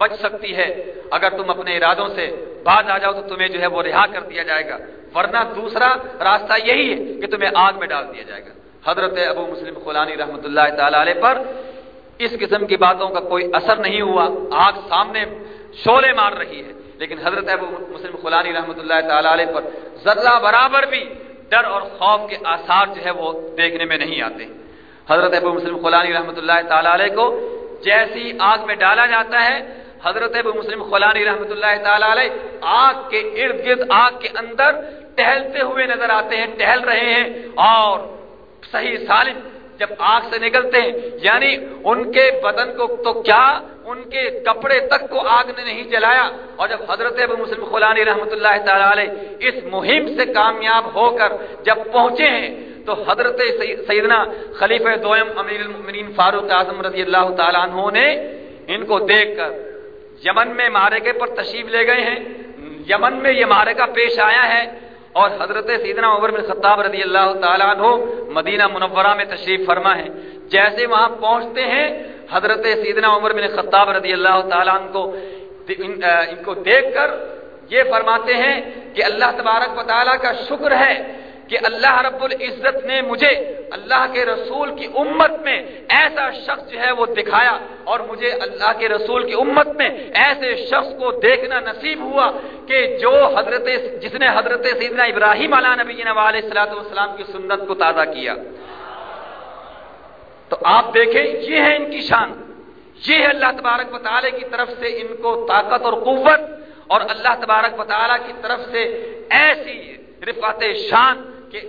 S1: بچ سکتی ہے۔ اگر تم اپنے ارادوں سے باز آ جاؤ تو تمہیں جو ہے وہ رہا کر دیا جائے گا۔ ورنہ دوسرا راستہ یہی ہے کہ تمہیں آگ میں ڈال دیا جائے گا۔ حضرت ابو مسلم خلانی رحمۃ اللہ تعالی علیہ پر اس قسم کی باتوں کا کوئی اثر نہیں ہوا، آگ سامنے شولے مار رہی ہے۔ لیکن حضرت ابو مسلم خلانی رحمۃ اللہ تعالی علیہ پر ذرہ برابر بھی ڈر اور خوف کے آثار جو ہے وہ دیکھنے میں نہیں آتے۔ حضرت ابو مسلم خلانی رحمۃ اللہ تعالی علیہ کو جیسی آگ میں ڈالا جاتا ہے، حضرت ابو مسلم خلانی رحمۃ اللہ تعالی علیہ آگ کے ارد گرد، آگ کے اندر ٹہلتے ہوئے نظر آتے ہیں، ٹہل رہے ہیں اور صحیح سالم جب آگ سے نکلتے ہیں یعنی ان کے بدن کو تو کیا ان کے کپڑے تک کو آگ نے نہیں جلایا؟ اور جب حضرت ابو مسلم خلانی رحمۃ اللہ تعالی علیہ اس مہم سے کامیاب ہو کر جب پہنچے ہیں، تو حضرت سیدنا خلیفہ دویم امیر المؤمنین فاروق اعظم رضی اللہ تعالیٰ عنہ نے ان کو دیکھ کر یمن میں مارکے پر تشریف لے گئے ہیں۔ یمن میں یہ مارکہ پیش آیا ہے اور حضرت سیدنا عمر بن خطاب رضی اللہ تعالیٰ عنہ مدینہ منورہ میں تشریف فرما ہے جیسے وہاں پہنچتے ہیں، حضرت سیدنا عمر بن خطاب رضی اللہ تعالیٰ عنہ کو ان کو دیکھ کر یہ فرماتے ہیں کہ اللہ تبارک و تعالیٰ کا شکر ہے کہ اللہ رب العزت نے مجھے اللہ کے رسول کی امت میں ایسا شخص جو ہے وہ دکھایا اور مجھے اللہ کے رسول کی امت میں ایسے شخص کو دیکھنا نصیب ہوا کہ جو حضرت جس نے حضرت سیدنا ابراہیم علیہ نبی علیہ السلاۃ والسلام کی سنت کو تازہ کیا۔ تو آپ دیکھیں، یہ ہے ان کی شان۔ یہ ہے اللہ تبارک و کی طرف سے ان کو طاقت اور قوت اور اللہ تبارک و کی طرف سے ایسی رفعت شان کہ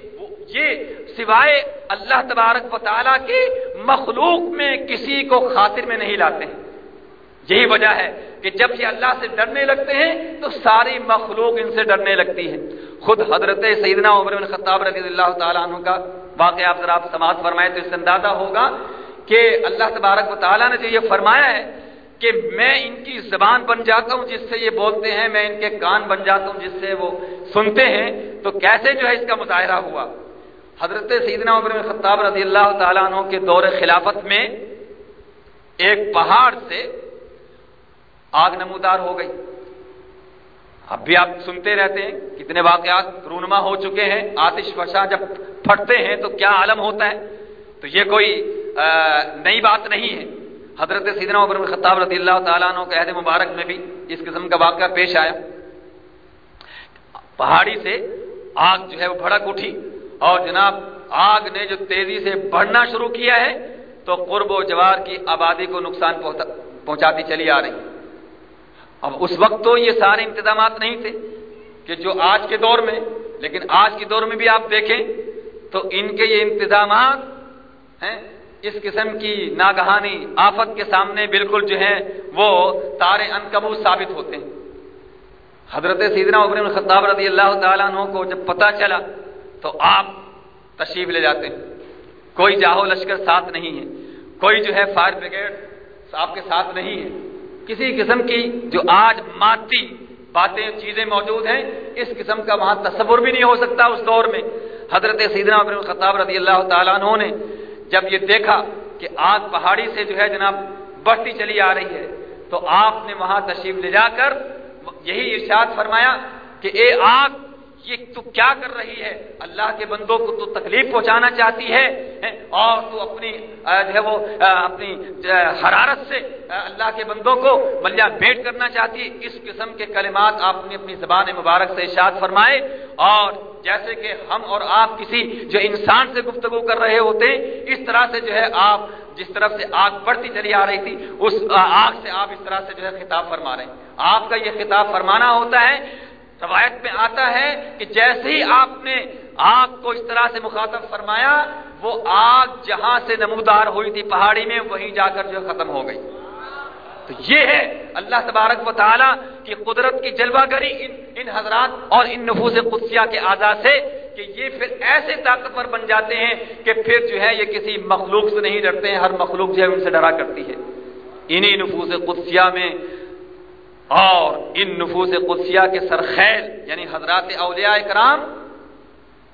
S1: یہ سوائے اللہ تبارک و تعالیٰ کے مخلوق میں کسی کو خاطر میں نہیں لاتے ہیں۔ یہی وجہ ہے کہ جب یہ اللہ سے ڈرنے لگتے ہیں تو ساری مخلوق ان سے ڈرنے لگتی ہے خود حضرت سیدنا عمر بن خطاب رضی اللہ تعالیٰ عنہ کا واقعہ آپ ذرا آپ سماعت فرمائے تو اس سے اندازہ ہوگا کہ اللہ تبارک و تعالیٰ نے جو یہ فرمایا ہے کہ میں ان کی زبان بن جاتا ہوں جس سے یہ بولتے ہیں، میں ان کے کان بن جاتا ہوں جس سے وہ سنتے ہیں۔ تو کیسے جو ہے اس کا مظاہرہ ہوا؟ حضرت سیدنا عمر خطاب رضی اللہ تعالیٰ عنہ کے دور خلافت میں ایک پہاڑ سے آگ نمودار ہو گئی۔ اب بھی آپ سنتے رہتے ہیں، کتنے واقعات رونما ہو چکے ہیں۔ آتش فشاں جب پھٹتے ہیں تو کیا عالم ہوتا ہے؟ تو یہ کوئی نئی بات نہیں ہے۔ حضرت سیدنا عمر بن خطاب رضی اللہ تعالیٰ عنہ کے عہد مبارک میں بھی اس قسم کا واقعہ پیش آیا۔ پہاڑی سے آگ جو ہے وہ بھڑک اٹھی اور جناب آگ نے جو تیزی سے بڑھنا شروع کیا ہے تو قرب و جوار کی آبادی کو نقصان پہنچاتی چلی آ رہی۔ اب اس وقت تو یہ سارے انتظامات نہیں تھے کہ جو آج کے دور میں، لیکن آج کے دور میں بھی آپ دیکھیں تو ان کے یہ انتظامات ہیں۔ اس قسم کی ناگہانی آفت کے سامنے بالکل جو ہے وہ تارے ان ثابت ہوتے ہیں۔ حضرت سیدنا عبر الخطاب رضی اللہ تعالیٰ عنہ کو جب پتا چلا تو آپ تشریف لے جاتے ہیں۔ کوئی جاہو لشکر ساتھ نہیں ہے، کوئی جو ہے فائر بریگیڈ آپ کے ساتھ نہیں ہے۔ کسی قسم کی جو آج مادی باتیں، چیزیں موجود ہیں، اس قسم کا وہاں تصور بھی نہیں ہو سکتا اس دور میں۔ حضرت سیدنا عبر الخطاب رضی اللہ تعالیٰ عنہ نے جب یہ دیکھا کہ آگ پہاڑی سے جو ہے جناب بڑھتی چلی آ رہی ہے، تو آپ نے وہاں تشریف لے جا کر یہی ارشاد فرمایا کہ اے آگ یہ تو کیا کر رہی ہے؟ اللہ کے بندوں کو تو تکلیف پہنچانا چاہتی ہے اور تو اپنی جو ہے وہ اپنی حرارت سے اللہ کے بندوں کو ملیا بیٹ کرنا چاہتی ہے۔ اس قسم کے کلمات آپ نے اپنی زبان مبارک سے اشاد فرمائے۔ اور جیسے کہ ہم اور آپ کسی جو انسان سے گفتگو کر رہے ہوتے ہیں، اس طرح سے جو ہے آپ جس طرف سے آگ بڑھتی چلی آ رہی تھی، اس آگ سے آپ اس طرح سے جو ہے خطاب فرما رہے ہیں۔ آپ کا یہ خطاب فرمانا ہوتا ہے روایت میں آتا ہے کہ جیسے ہی آپ نے آگ کو اس طرح سے مخاطب فرمایا، وہ آگ جہاں سے نمودار ہوئی تھی پہاڑی میں، وہیں جا کر جو ختم ہو گئی۔ تو یہ ہے اللہ تبارک و تعالی کی قدرت کی جلوہ گری ان ان حضرات اور ان نفوس قدسیہ کے آزاد سے کہ یہ پھر ایسے طاقتور بن جاتے ہیں کہ پھر جو ہے یہ کسی مخلوق سے نہیں ڈرتے ہیں، ہر مخلوق جو ہے ان سے ڈرا کرتی ہے۔ انہی نفوس قدسیہ میں اور ان نفوس قدسیہ کے سرخیل یعنی حضرات اولیاء کرام،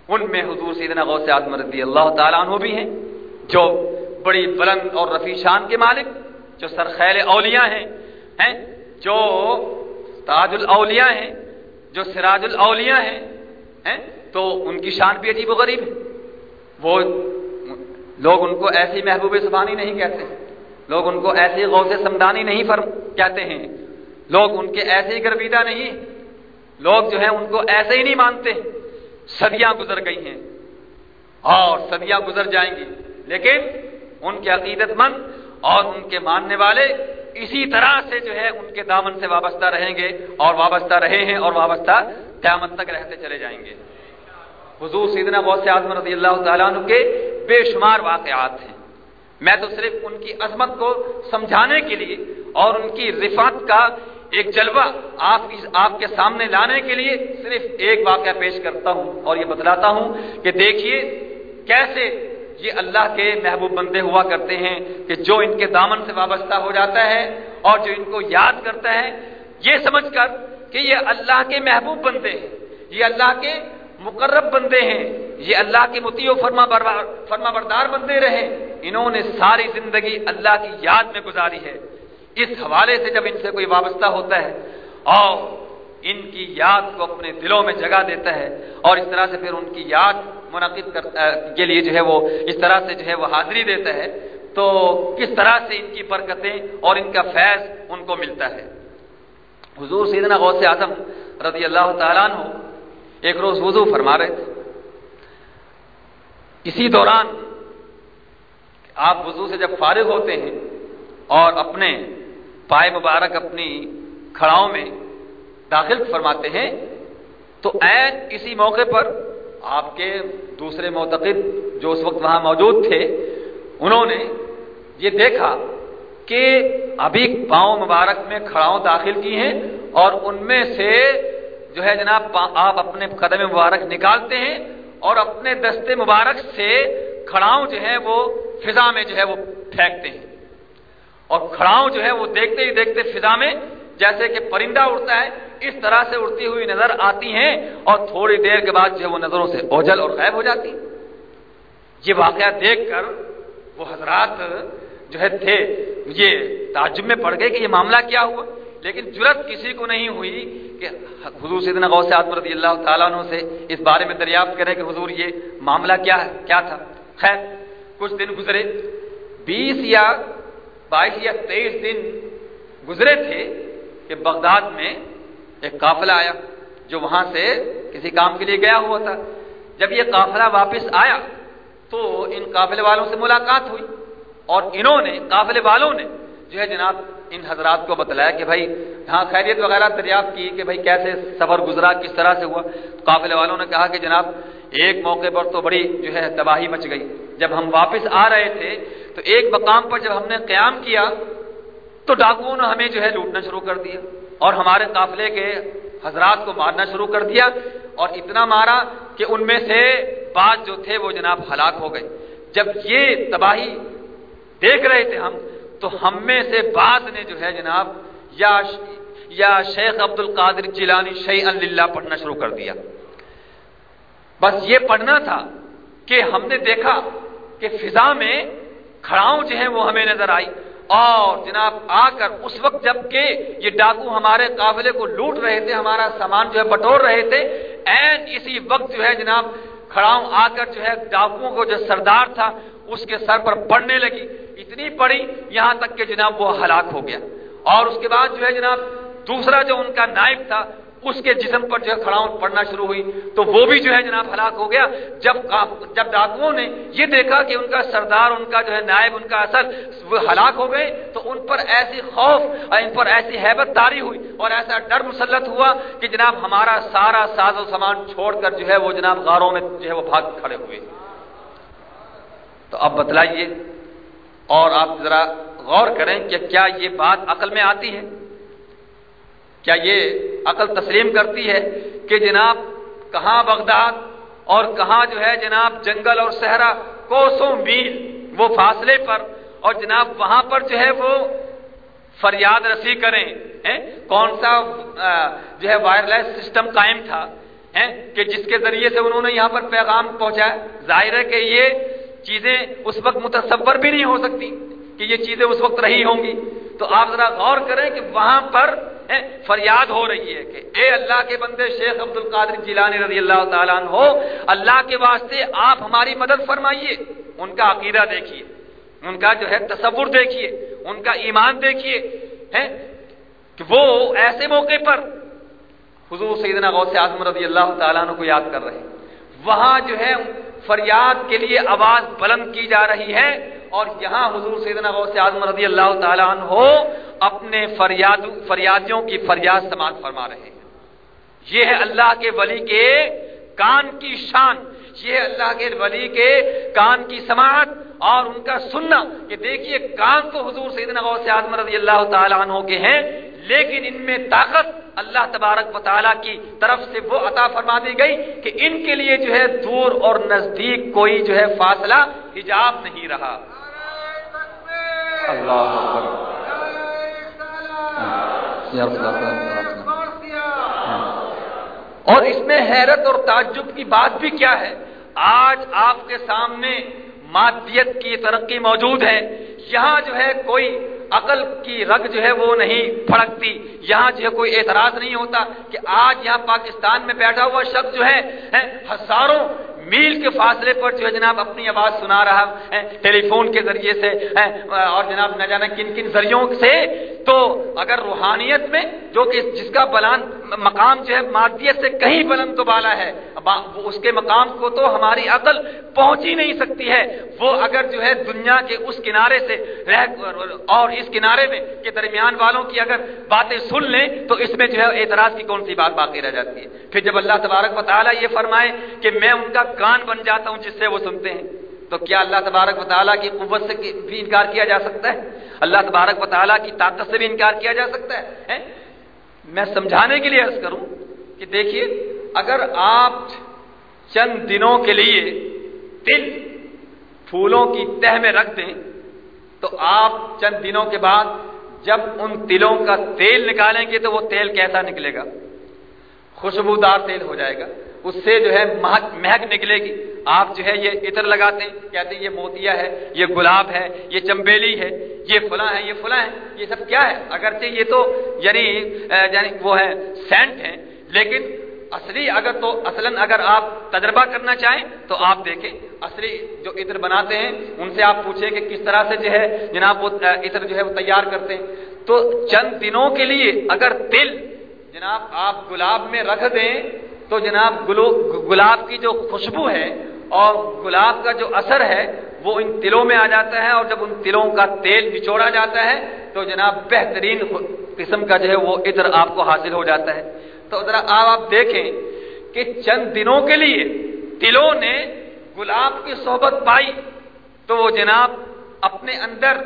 S1: ان میں حضور سیدنا غوث اعظم رضی اللہ تعالیٰ عنہ بھی ہیں، جو بڑی بلند اور رفیع شان کے مالک، جو سرخیل اولیاء ہیں ہیں، جو تاج الاولیاء ہیں، جو سراج الاولیاء ہیں ہیں، تو ان کی شان بھی عجیب و غریب ہے۔ وہ لوگ ان کو ایسی محبوب زبانی نہیں کہتے، لوگ ان کو ایسی غوث سمدانی نہیں فرم کہتے ہیں۔ لوگ ان کے ایسے ہی گرویدہ نہیں۔ لوگ جو ہیں ان کو ایسے ہی نہیں مانتے۔ صدیاں گزر گئی ہیں۔ اور صدیاں گزر جائیں گی۔ لیکن ان کے عقیدت مند اور ان کے ماننے والے اسی طرح سے جو ہے ان کے دامن سے وابستہ رہیں گے اور وابستہ رہے ہیں اور وابستہ قیامت تک رہتے چلے جائیں گے۔ حضور سیدنا غوث اعظم رضی اللہ تعالیٰ عنہ کے بے شمار واقعات ہیں۔ میں تو صرف ان کی عظمت کو سمجھانے کے لیے اور ان کی رفات کا ایک جلوہ آپ آپ کے سامنے لانے کے لیے صرف ایک واقعہ پیش کرتا ہوں اور یہ بتلاتا ہوں کہ دیکھیے کیسے یہ اللہ کے محبوب بندے ہوا کرتے ہیں کہ جو ان کے دامن سے وابستہ ہو جاتا ہے اور جو ان کو یاد کرتا ہے، یہ سمجھ کر کہ یہ اللہ کے محبوب بندے ہیں، یہ اللہ کے مقرب بندے ہیں، یہ اللہ کے متی و فرما فرما بردار بندے رہے، انہوں نے ساری زندگی اللہ کی یاد میں گزاری ہے۔ اس حوالے سے جب ان سے کوئی وابستہ ہوتا ہے اور ان کی یاد کو اپنے دلوں میں جگہ دیتا ہے اور اس طرح سے پھر ان کی یاد منعقد کے لیے جو ہے وہ اس طرح سے جو ہے وہ حاضری دیتا ہے، تو کس طرح سے ان کی برکتیں اور ان کا فیض ان کو ملتا ہے۔ حضور سیدنا غوث اعظم رضی اللہ تعالیٰ عنہ ایک روز وضو فرما رہے تھے۔ اسی دوران آپ وضو سے جب فارغ ہوتے ہیں اور اپنے پائے مبارک اپنی کھڑاؤں میں داخل فرماتے ہیں۔ تو این اسی موقع پر آپ کے دوسرے معتقد جو اس وقت وہاں موجود تھے، انہوں نے یہ دیکھا کہ ابھی پاؤں مبارک میں کھڑاؤں داخل کی ہیں اور ان میں سے جو ہے جناب آپ اپنے قدم مبارک نکالتے ہیں اور اپنے دستے مبارک سے کھڑاؤں جو ہے وہ فضا میں جو ہے وہ پھینکتے ہیں۔ اور کھڑاؤں جو ہے وہ دیکھتے ہی دیکھتے فضا میں جیسے کہ پرندہ اڑتا ہے، اس طرح سے اڑتی ہوئی نظر آتی ہیں اور تھوڑی دیر کے بعد جو ہے وہ نظروں سے اوجل اور غائب ہو جاتی۔ یہ واقعہ دیکھ کر وہ حضرات جو ہے تھے، یہ تعجب میں پڑ گئے کہ یہ معاملہ کیا ہوا۔ لیکن جرت کسی کو نہیں ہوئی کہ حضور سیدنا غوث آدم رضی اللہ تعالیٰ عنہ سے اس بارے میں دریافت کرے کہ حضور یہ معاملہ کیا ہے، کیا تھا۔ خیر، کچھ دن گزرے، بیس یا بائیس یا تیئیس دن گزرے تھے کہ بغداد میں ایک قافلہ آیا جو وہاں سے کسی کام کے لیے گیا ہوا تھا۔ جب یہ قافلہ واپس آیا تو ان قافلے والوں سے ملاقات ہوئی اور انہوں نے، قافلے والوں نے جو ہے جناب ان حضرات کو بتلایا کہ بھائی ہاں خیریت وغیرہ دریافت کی کہ بھائی کیسے سفر گزرا، کس طرح سے ہوا۔ قافلے والوں نے کہا کہ جناب ایک موقع پر تو بڑی جو ہے تباہی مچ گئی۔ جب ہم واپس آ رہے تھے تو ایک مقام پر جب ہم نے قیام کیا، تو ڈاکوؤں نے ہمیں جو ہے لوٹنا شروع کر دیا اور ہمارے قافلے کے حضرات کو مارنا شروع کر دیا اور اتنا مارا کہ ان میں سے بعض جو تھے وہ جناب ہلاک ہو گئے۔ جب یہ تباہی دیکھ رہے تھے ہم، تو ہم میں سے بعض نے جو ہے جناب یا یا شیخ عبد القادر جیلانی شی اللہ پڑھنا شروع کر دیا۔ بس یہ پڑھنا تھا کہ ہم نے دیکھا کہ فضا میں کھڑاؤں جو ہیں وہ ہمیں نظر آئی اور جناب آ کر اس وقت جبکہ یہ ڈاکو ہمارے قافلے کو لوٹ رہے تھے، ہمارا سامان جو ہے بٹور رہے تھے این اسی وقت جو ہے جناب کھڑاؤں آ کر جو ہے ڈاکوؤں کو جو سردار تھا، اس کے سر پر پڑنے لگی، اتنی پڑی یہاں تک کہ جناب وہ ہلاک ہو گیا۔ اور اس کے بعد جو ہے جناب دوسرا جو ان کا نائب تھا اس کے جسم پر جو ہے کھڑاؤں پڑنا شروع ہوئی۔ تو وہ بھی جو ہے جناب ہلاک ہو گیا۔ جب جب ڈاکوؤں نے یہ دیکھا کہ ان کا سردار، ان کا جو ہے نائب، ان کا اثر وہ ہلاک ہو گئے، تو ان پر ایسی خوف اور ان پر ایسی حیبت داری ہوئی اور ایسا ڈر مسلط ہوا کہ جناب ہمارا سارا ساز و سامان چھوڑ کر جو ہے وہ جناب غاروں میں جو ہے وہ بھاگ کھڑے ہوئے۔ تو اب بتلائیے اور آپ ذرا غور کریں کہ کیا یہ بات عقل میں آتی ہے؟ کیا یہ عقل تسلیم کرتی ہے کہ جناب کہاں بغداد اور کہاں جو ہے جناب جنگل اور صحرا کوسوں میل وہ فاصلے پر اور جناب وہاں پر جو ہے وہ فریاد رسی کریں کون سا جو ہے وائرلیس سسٹم قائم تھا کہ جس کے ذریعے سے انہوں نے یہاں پر پیغام پہنچایا ظاہر ہے کہ یہ چیزیں اس وقت متصور بھی نہیں ہو سکتی کہ یہ چیزیں اس وقت رہی ہوں گی۔ تو آپ ذرا غور کریں کہ وہاں پر فریاد ہو رہی ہے کہ اے اللہ کے بندے شیخ عبد القادر جیلانی رضی اللہ تعالیٰ عنہ، اللہ کے واسطے آپ ہماری مدد فرمائیے۔ ان کا عقیدہ دیکھیے، ان کا جو ہے تصور دیکھیے، ان کا ایمان دیکھیے کہ وہ ایسے موقع پر، حضور سیدنا غوث اعظم رضی اللہ تعالیٰ عنہ کو یاد کر رہے ہیں۔ وہاں جو ہے فریاد کے لیے آواز بلند کی جا رہی ہے۔ اور یہاں حضور سیدنا غوث اعظم رضی اللہ تعالیٰ عنہ اپنے فریاد فریادیوں کی فریاد سماعت فرما رہے ہیں۔ یہ ہے اللہ کے ولی کے کان کی شان۔ یہ ہے اللہ کے ولی کے کان کی سماعت اور ان کا سننا۔ کہ دیکھیے کان تو حضور سیدنا غوث اعظم رضی اللہ تعالیٰ عنہ کے ہیں، لیکن ان میں طاقت اللہ تبارک و تعالیٰ کی طرف سے وہ عطا فرما دی گئی کہ ان کے لیے جو ہے دور اور نزدیک کوئی جو ہے فاصلہ حجاب نہیں رہا۔ اللہ اور اس میں حیرت اور تعجب کی بات بھی کیا ہے؟ آج آپ کے سامنے مادیت کی ترقی موجود ہے۔ یہاں جو ہے کوئی عقل کی رگ جو ہے وہ نہیں پھڑکتی۔ یہاں جو ہے کوئی اعتراض نہیں ہوتا کہ آج یہاں پاکستان میں بیٹھا ہوا شخص جو ہے ہزاروں میل کے فاصلے پر جو ہے جناب اپنی آواز سنا رہا ہے، ٹیلی فون کے ذریعے سے اور جناب نہ جانا کن کن ذریعوں سے۔ تو اگر روحانیت میں جو کہ جس کا بلان مقام جو ہے مادیت سے کہیں بلند تو بالا ہے اس کے مقام کو تو ہماری عقل پہنچ ہی نہیں سکتی ہے۔ وہ اگر جو ہے دنیا کے اس کنارے سے رہ، اور اس کنارے میں کے درمیان والوں کی اگر باتیں سن لیں، تو اس میں جو ہے اعتراض کی کون سی بات باقی رہ جاتی ہے؟ پھر جب اللہ تبارک و تعالیٰ یہ فرمائے کہ میں ان کا کان بن جاتا ہوں جس سے وہ سنتے ہیں۔ تو کیا اللہ تبارک و تعالیٰ کی قوت سے بھی انکار کیا جا سکتا ہے؟ اللہ تبارک و تعالیٰ کی طاقت سے بھی انکار کیا جا سکتا ہے؟ میں سمجھانے کے لیے عرض کروں کہ دیکھیے، اگر آپ چند دنوں کے لیے تل پھولوں کی تہ میں رکھ دیں، تو آپ چند دنوں کے بعد جب ان تلوں کا تیل نکالیں گے تو وہ تیل کیسا نکلے گا؟ خوشبودار تیل ہو جائے گا۔ اس سے جو ہے مہک مہک نکلے گی۔ آپ جو ہے یہ عطر لگاتے ہیں، کہتے ہیں یہ موتیا ہے، یہ گلاب ہے، یہ چمبیلی ہے، یہ فلاں ہے، یہ فلاں ہے، یہ سب کیا ہے؟ اگرچہ یہ تو یعنی یعنی وہ ہے سینٹ ہے لیکن اصلی اگر تو، اصلا اگر آپ تجربہ کرنا چاہیں تو آپ دیکھیں، اصلی جو عطر بناتے ہیں، ان سے آپ پوچھیں کہ کس طرح سے جو ہے جناب وہ عطر جو ہے وہ تیار کرتے ہیں۔ تو چند دنوں کے لیے اگر تل جناب آپ گلاب میں رکھ دیں تو جناب گلاب کی جو خوشبو ہے اور گلاب کا جو اثر ہے، وہ ان تلوں میں آ جاتا ہے اور جب ان تلوں کا تیل نچوڑا جاتا ہے، تو جناب بہترین قسم کا جو ہے وہ عطر آپ کو حاصل ہو جاتا ہے۔ تو ذرا آپ آپ دیکھیں کہ چند دنوں کے لیے تلوں نے گلاب کی صحبت پائی۔ تو وہ جناب اپنے اندر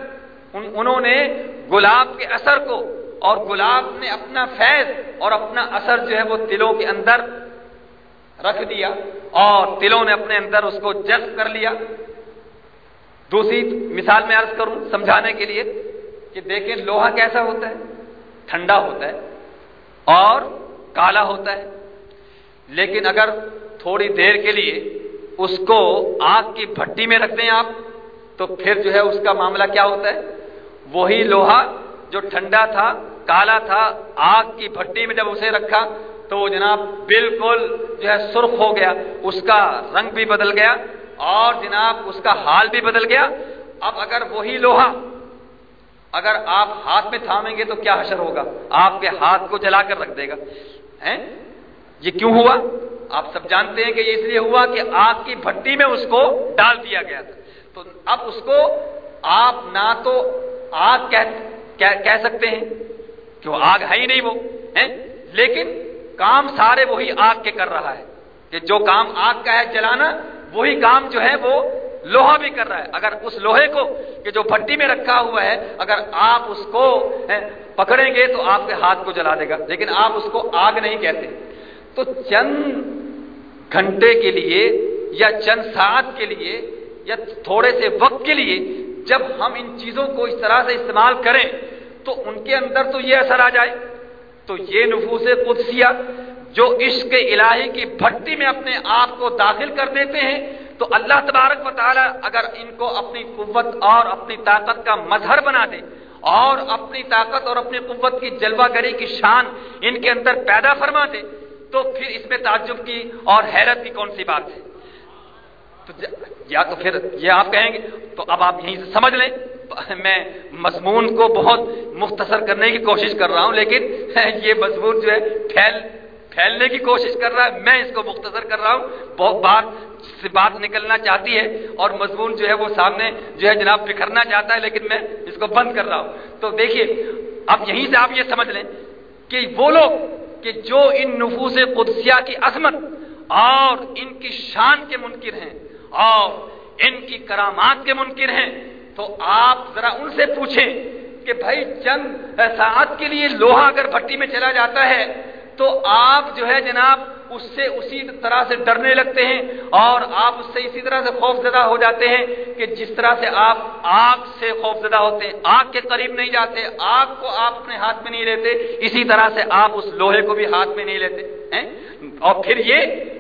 S1: انہوں نے گلاب کے اثر کو اور گلاب نے اپنا فیض اور اپنا اثر جو ہے وہ تلوں کے اندر رکھ دیا اور تلوں نے اپنے اندر اس کو جذب کر لیا۔ دوسری مثال میں عرض کروں سمجھانے کے لیے کہ دیکھیں لوہا کیسا ہوتا ہے، ٹھنڈا ہوتا ہے اور کالا ہوتا ہے۔ لیکن اگر تھوڑی دیر کے لیے اس کو آگ کی بھٹی میں رکھ دیں آپ، تو پھر جو ہے اس کا معاملہ کیا ہوتا ہے؟ وہی لوہا جو ٹھنڈا تھا، کالا تھا، آگ کی بھٹی میں جب اسے رکھا تو وہ جناب بالکل جو ہے سرخ ہو گیا، اس کا رنگ بھی بدل گیا اور جناب اس کا حال بھی بدل گیا۔ اب اگر وہی لوہا، اگر آپ ہاتھ میں تھامیں گے تو کیا حشر ہوگا؟ آپ کے ہاتھ کو جلا کر رکھ دے گا۔ یہ کیوں ہوا؟ آپ سب جانتے ہیں کہ یہ اس لیے ہوا کہ آگ کی بھٹی میں اس کو ڈال دیا گیا تھا۔ تو اب اس کو آپ نہ تو آگ کہہ سکتے ہیں کہ وہ آگ ہے ہی نہیں وہ لیکن کام سارے وہی آگ کے کر رہا ہے کہ جو کام آگ کا ہے جلانا، وہی کام جو ہے وہ لوہا بھی کر رہا ہے۔ اگر اس لوہے کو کہ جو بھٹی میں رکھا ہوا ہے، اگر آپ اس کو پکڑیں گے تو آپ کے ہاتھ کو جلا دے گا۔ لیکن آپ اس کو آگ نہیں کہتے۔ تو چند گھنٹے کے لیے یا چند ساتھ کے لیے یا تھوڑے سے وقت کے لیے جب ہم ان چیزوں کو اس طرح سے استعمال کریں، تو ان کے اندر تو یہ اثر آ جائے۔ تو یہ نفوس قدسیہ جو عشق الہی کی بھٹی میں اپنے آپ کو داخل کر دیتے ہیں، تو اللہ تبارک و تعالی اگر ان کو اپنی قوت اور اپنی طاقت کا مظہر بنا دے اور اپنی طاقت اور اپنی قوت کی جلوہ گری کی شان ان کے اندر پیدا فرما دے، تو پھر اس میں تعجب کی اور حیرت کی کون سی بات ہے؟ تو یا تو پھر یہ آپ کہیں گے، تو اب آپ یہیں سے سمجھ لیں۔ میں مضمون کو بہت مختصر کرنے کی کوشش کر رہا ہوں، لیکن یہ مضمون جو ہے، پھیل، پھیلنے کی کوشش کر رہا ہے۔ میں اس کو مختصر کر رہا ہوں۔ بہت بار سے بات نکلنا چاہتی ہے، اور مضمون جو ہے وہ سامنے جو ہے جناب بکھرنا چاہتا ہے، لیکن میں اس کو بند کر رہا ہوں۔ تو دیکھیے، اب یہیں سے آپ یہ سمجھ لیں کہ وہ لوگ کہ جو ان نفوس قدسیہ کی عظمت اور ان کی شان کے منکر ہیں اور ان کی کرامات کے منکر ہیں۔ تو آپ ذرا ان سے پوچھیں کہ بھائی چند ساعت کے لیے لوہا اگر بھٹی میں چلا جاتا ہے، تو آپ جو ہے جناب اس سے اسی طرح سے ڈرنے لگتے ہیں اور آپ اس سے اسی طرح سے خوف زدہ ہو جاتے ہیں کہ جس طرح سے آپ آگ سے خوف زدہ ہوتے ہیں۔ آگ کے قریب نہیں جاتے، آگ کو آپ اپنے ہاتھ میں نہیں لیتے، اسی طرح سے آپ اس لوہے کو بھی ہاتھ میں نہیں لیتے، ہیں؟ اور پھر یہ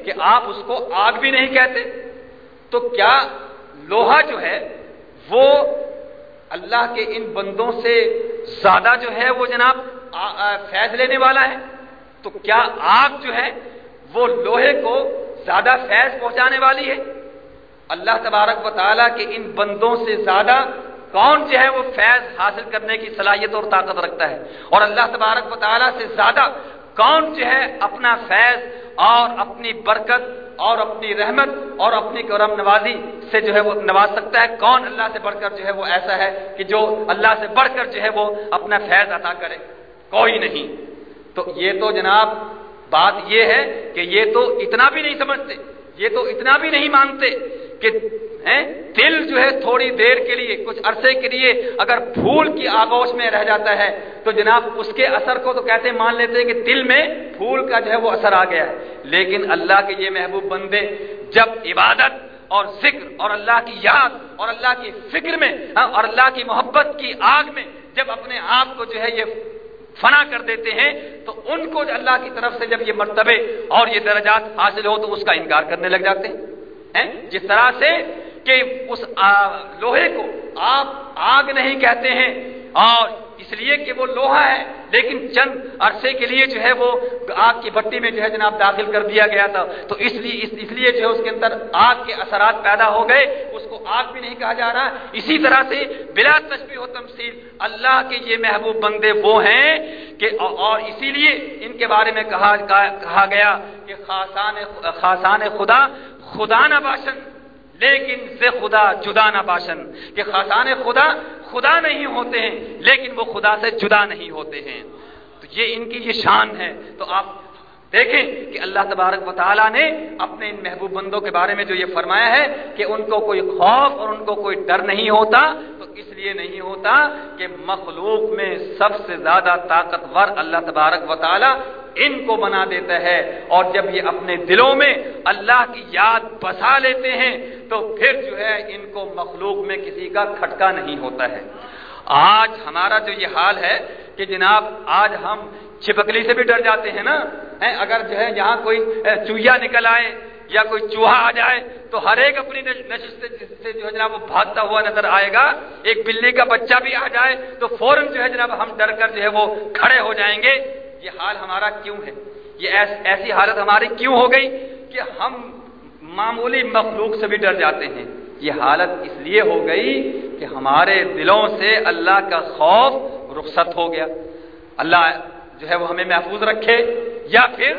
S1: کہ آپ اس کو آگ بھی نہیں کہتے۔ تو کیا لوہا جو ہے وہ اللہ کے ان بندوں سے زیادہ جو ہے وہ جناب فیض لینے والا ہے؟ تو کیا آگ جو ہے وہ لوہے کو زیادہ فیض پہنچانے والی ہے؟ اللہ تبارک و تعالیٰ کے ان بندوں سے زیادہ کون جو ہے وہ فیض حاصل کرنے کی صلاحیت اور طاقت رکھتا ہے؟ اور اللہ تبارک و تعالیٰ سے زیادہ کون جو ہے اپنا فیض اور اپنی برکت اور اپنی رحمت اور اپنی کرم نوازی سے جو ہے وہ نواز سکتا ہے۔ کون اللہ سے بڑھ کر جو ہے وہ ایسا ہے کہ جو اللہ سے بڑھ کر جو ہے وہ اپنا فیض عطا کرے؟ کوئی نہیں۔ تو یہ تو جناب بات یہ ہے کہ یہ تو اتنا بھی نہیں سمجھتے، یہ تو اتنا بھی نہیں مانتے کہ دل جو ہے تھوڑی دیر کے لیے، کچھ عرصے کے لیے اگر پھول کی آگوش میں رہ جاتا ہے، تو جناب اس کے اثر کو تو کیسے مان لیتے ہیں کہ دل میں پھول کا جو ہے وہ اثر آ گیا ہے؟ لیکن اللہ کے یہ محبوب بندے جب عبادت اور ذکر اور اللہ کی یاد اور اللہ کی فکر میں ہاں، اور اللہ کی محبت کی آگ میں جب اپنے آپ کو جو ہے یہ فنا کر دیتے ہیں، تو ان کو اللہ کی طرف سے جب یہ مرتبے اور یہ درجات حاصل ہو، تو اس کا انکار کرنے لگ جاتے ہیں؟ جس طرح سے کہ اس لوہے کو آپ آگ نہیں کہتے ہیں اور اس لیے کہ وہ لوہا ہے لیکن چند عرصے کے لیے جو ہے وہ آگ کی بٹی میں جو ہے جناب داخل کر دیا گیا تھا۔ تو اس لیے اس, لیے جو ہے اس کے اندر آگ کے اثرات پیدا ہو گئے اس کو آگ بھی نہیں کہا جا رہا۔ اسی طرح سے بلا تشبیہ و تمثیل اللہ کے یہ محبوب بندے وہ ہیں کہ اور اسی لیے ان کے بارے میں کہا کہا گیا کہ خاصان خاصان خدا خدا نہ باشن لیکن سے خدا جدا نہ باشن کہ خاصان خدا خدا نہیں ہوتے ہیں، لیکن وہ خدا سے جدا نہیں ہوتے ہیں۔ تو یہ ان کی یہ شان ہے۔ تو آپ دیکھیں کہ اللہ تبارک و تعالیٰ نے اپنے ان محبوب بندوں کے بارے میں جو یہ فرمایا ہے کہ ان کو کوئی خوف اور ان کو کوئی ڈر نہیں ہوتا اس لیے نہیں ہوتا کہ مخلوق میں سب سے زیادہ طاقتور اللہ تبارک و تعالیٰ ان کو بنا دیتا ہے۔ اور جب یہ اپنے دلوں میں اللہ کی یاد بسا لیتے ہیں، تو پھر جو ہے ان کو مخلوق میں کسی کا کھٹکا نہیں ہوتا ہے۔ آج ہمارا جو یہ حال ہے کہ جناب آج ہم چھپکلی سے بھی ڈر جاتے ہیں نا۔ اگر جو ہے یہاں کوئی چوہیا نکل آئے یا کوئی چوہا آ جائے تو ہر ایک اپنی نشست سے جو ہے جناب وہ بھاگتا ہوا نظر آئے گا۔ ایک بلی کا بچہ بھی آ جائے تو فوراً جو ہے جناب ہم ڈر کر جو ہے وہ کھڑے ہو جائیں گے۔ یہ حال ہمارا کیوں ہے؟ یہ ایسی حالت ہماری کیوں ہو گئی کہ ہم معمولی مخلوق سے بھی ڈر جاتے ہیں۔ یہ حالت اس لیے ہو گئی کہ ہمارے دلوں سے اللہ کا خوف رخصت ہو گیا۔ اللہ جو ہے وہ ہمیں محفوظ رکھے یا پھر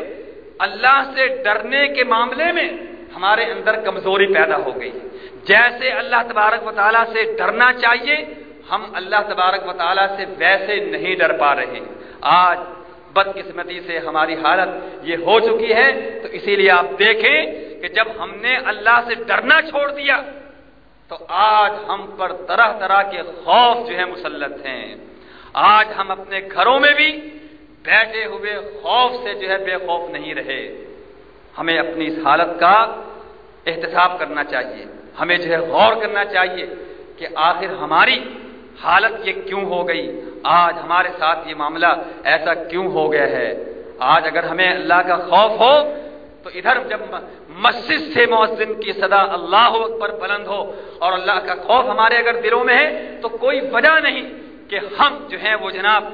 S1: اللہ سے ڈرنے کے معاملے میں ہمارے اندر کمزوری پیدا ہو گئی۔ جیسے اللہ تبارک و تعالیٰ سے ڈرنا چاہیے، ہم اللہ تبارک و تعالیٰ سے ویسے نہیں ڈر پا رہے۔ آج بدقسمتی سے ہماری حالت یہ ہو چکی ہے، تو اسی لیے آپ دیکھیں کہ جب ہم نے اللہ سے ڈرنا چھوڑ دیا، تو آج ہم پر طرح طرح کے خوف جو ہے مسلط ہیں۔ آج ہم اپنے گھروں میں بھی بیٹھے ہوئے خوف سے جو ہے بے خوف نہیں رہے۔ ہمیں اپنی اس حالت کا احتساب کرنا چاہیے۔ ہمیں جو ہے غور کرنا چاہیے کہ آخر ہماری حالت یہ کیوں ہو گئی؟ آج ہمارے ساتھ یہ معاملہ ایسا کیوں ہو گیا ہے؟ آج اگر ہمیں اللہ کا خوف ہو تو ادھر جب مسجد سے مؤذن کی صدا اللہ اکبر بلند ہو اور اللہ کا خوف ہمارے اگر دلوں میں ہے تو کوئی وجہ نہیں کہ ہم جو ہیں وہ جناب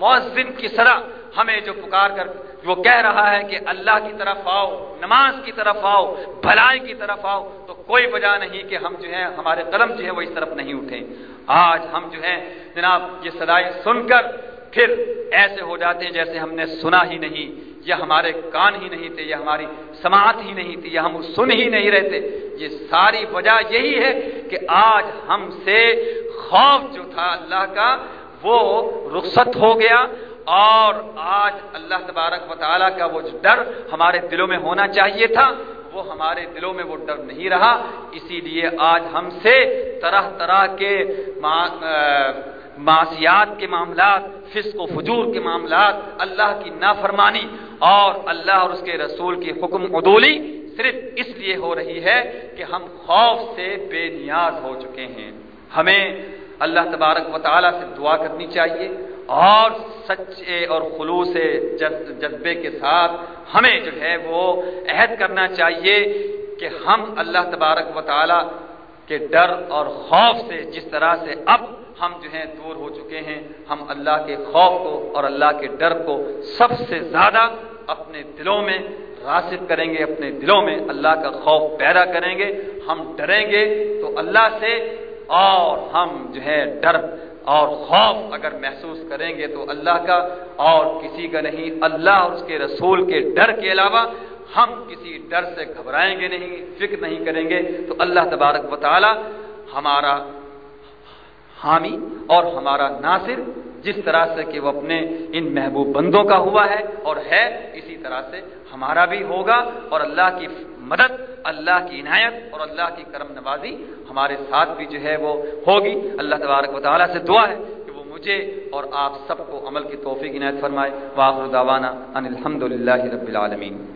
S1: مؤذن کی صدا ہمیں جو پکار کر وہ کہہ رہا ہے کہ اللہ کی طرف آؤ، نماز کی طرف آؤ، بھلائی کی طرف آؤ، تو کوئی وجہ نہیں کہ ہم جو ہے ہمارے قلم جو ہے وہ اس طرف نہیں اٹھیں۔ آج ہم جو ہے جناب، یہ صدائی سن کر پھر ایسے ہو جاتے ہیں جیسے ہم نے سنا ہی نہیں۔ یا ہمارے کان ہی نہیں تھے، یا ہماری سماعت ہی نہیں تھی، یا ہم سن ہی نہیں رہتے۔ یہ ساری وجہ یہی ہے کہ آج ہم سے خوف جو تھا اللہ کا وہ رخصت ہو گیا اور آج اللہ تبارک و تعالیٰ کا وہ ڈر ہمارے دلوں میں ہونا چاہیے تھا، وہ ہمارے دلوں میں وہ ڈر نہیں رہا۔ اسی لیے آج ہم سے طرح طرح کے معاشیات کے معاملات، فسق و فجور کے معاملات، اللہ کی نافرمانی اور اللہ اور اس کے رسول کی حکم عدولی صرف اس لیے ہو رہی ہے کہ ہم خوف سے بے نیاز ہو چکے ہیں۔ ہمیں اللہ تبارک و تعالیٰ سے دعا کرنی چاہیے اور سچے اور خلوص جذبے کے ساتھ ہمیں جو ہے وہ عہد کرنا چاہیے کہ ہم اللہ تبارک و تعالیٰ کے ڈر اور خوف سے جس طرح سے اب ہم جو ہیں دور ہو چکے ہیں، ہم اللہ کے خوف کو اور اللہ کے ڈر کو سب سے زیادہ اپنے دلوں میں راسب کریں گے، اپنے دلوں میں اللہ کا خوف پیدا کریں گے، ہم ڈریں گے تو اللہ سے اور ہم جو ہے ڈر اور خوف اگر محسوس کریں گے تو اللہ کا اور کسی کا نہیں، اللہ اور اس کے رسول کے ڈر کے علاوہ ہم کسی ڈر سے گھبرائیں گے نہیں، فکر نہیں کریں گے۔ تو اللہ تبارک و تعالی ہمارا حامی اور ہمارا ناصر جس طرح سے کہ وہ اپنے ان محبوب بندوں کا ہوا ہے اور ہے، اسی طرح سے ہمارا بھی ہوگا اور اللہ کی مدد، اللہ کی عنایت اور اللہ کی کرم نوازی ہمارے ساتھ بھی جو ہے وہ ہوگی۔ اللہ تبارک و تعالیٰ سے دعا ہے کہ وہ مجھے اور آپ سب کو عمل کی توفیق عنایت فرمائے۔ واخر دعوانا ان الحمد رب العالمین۔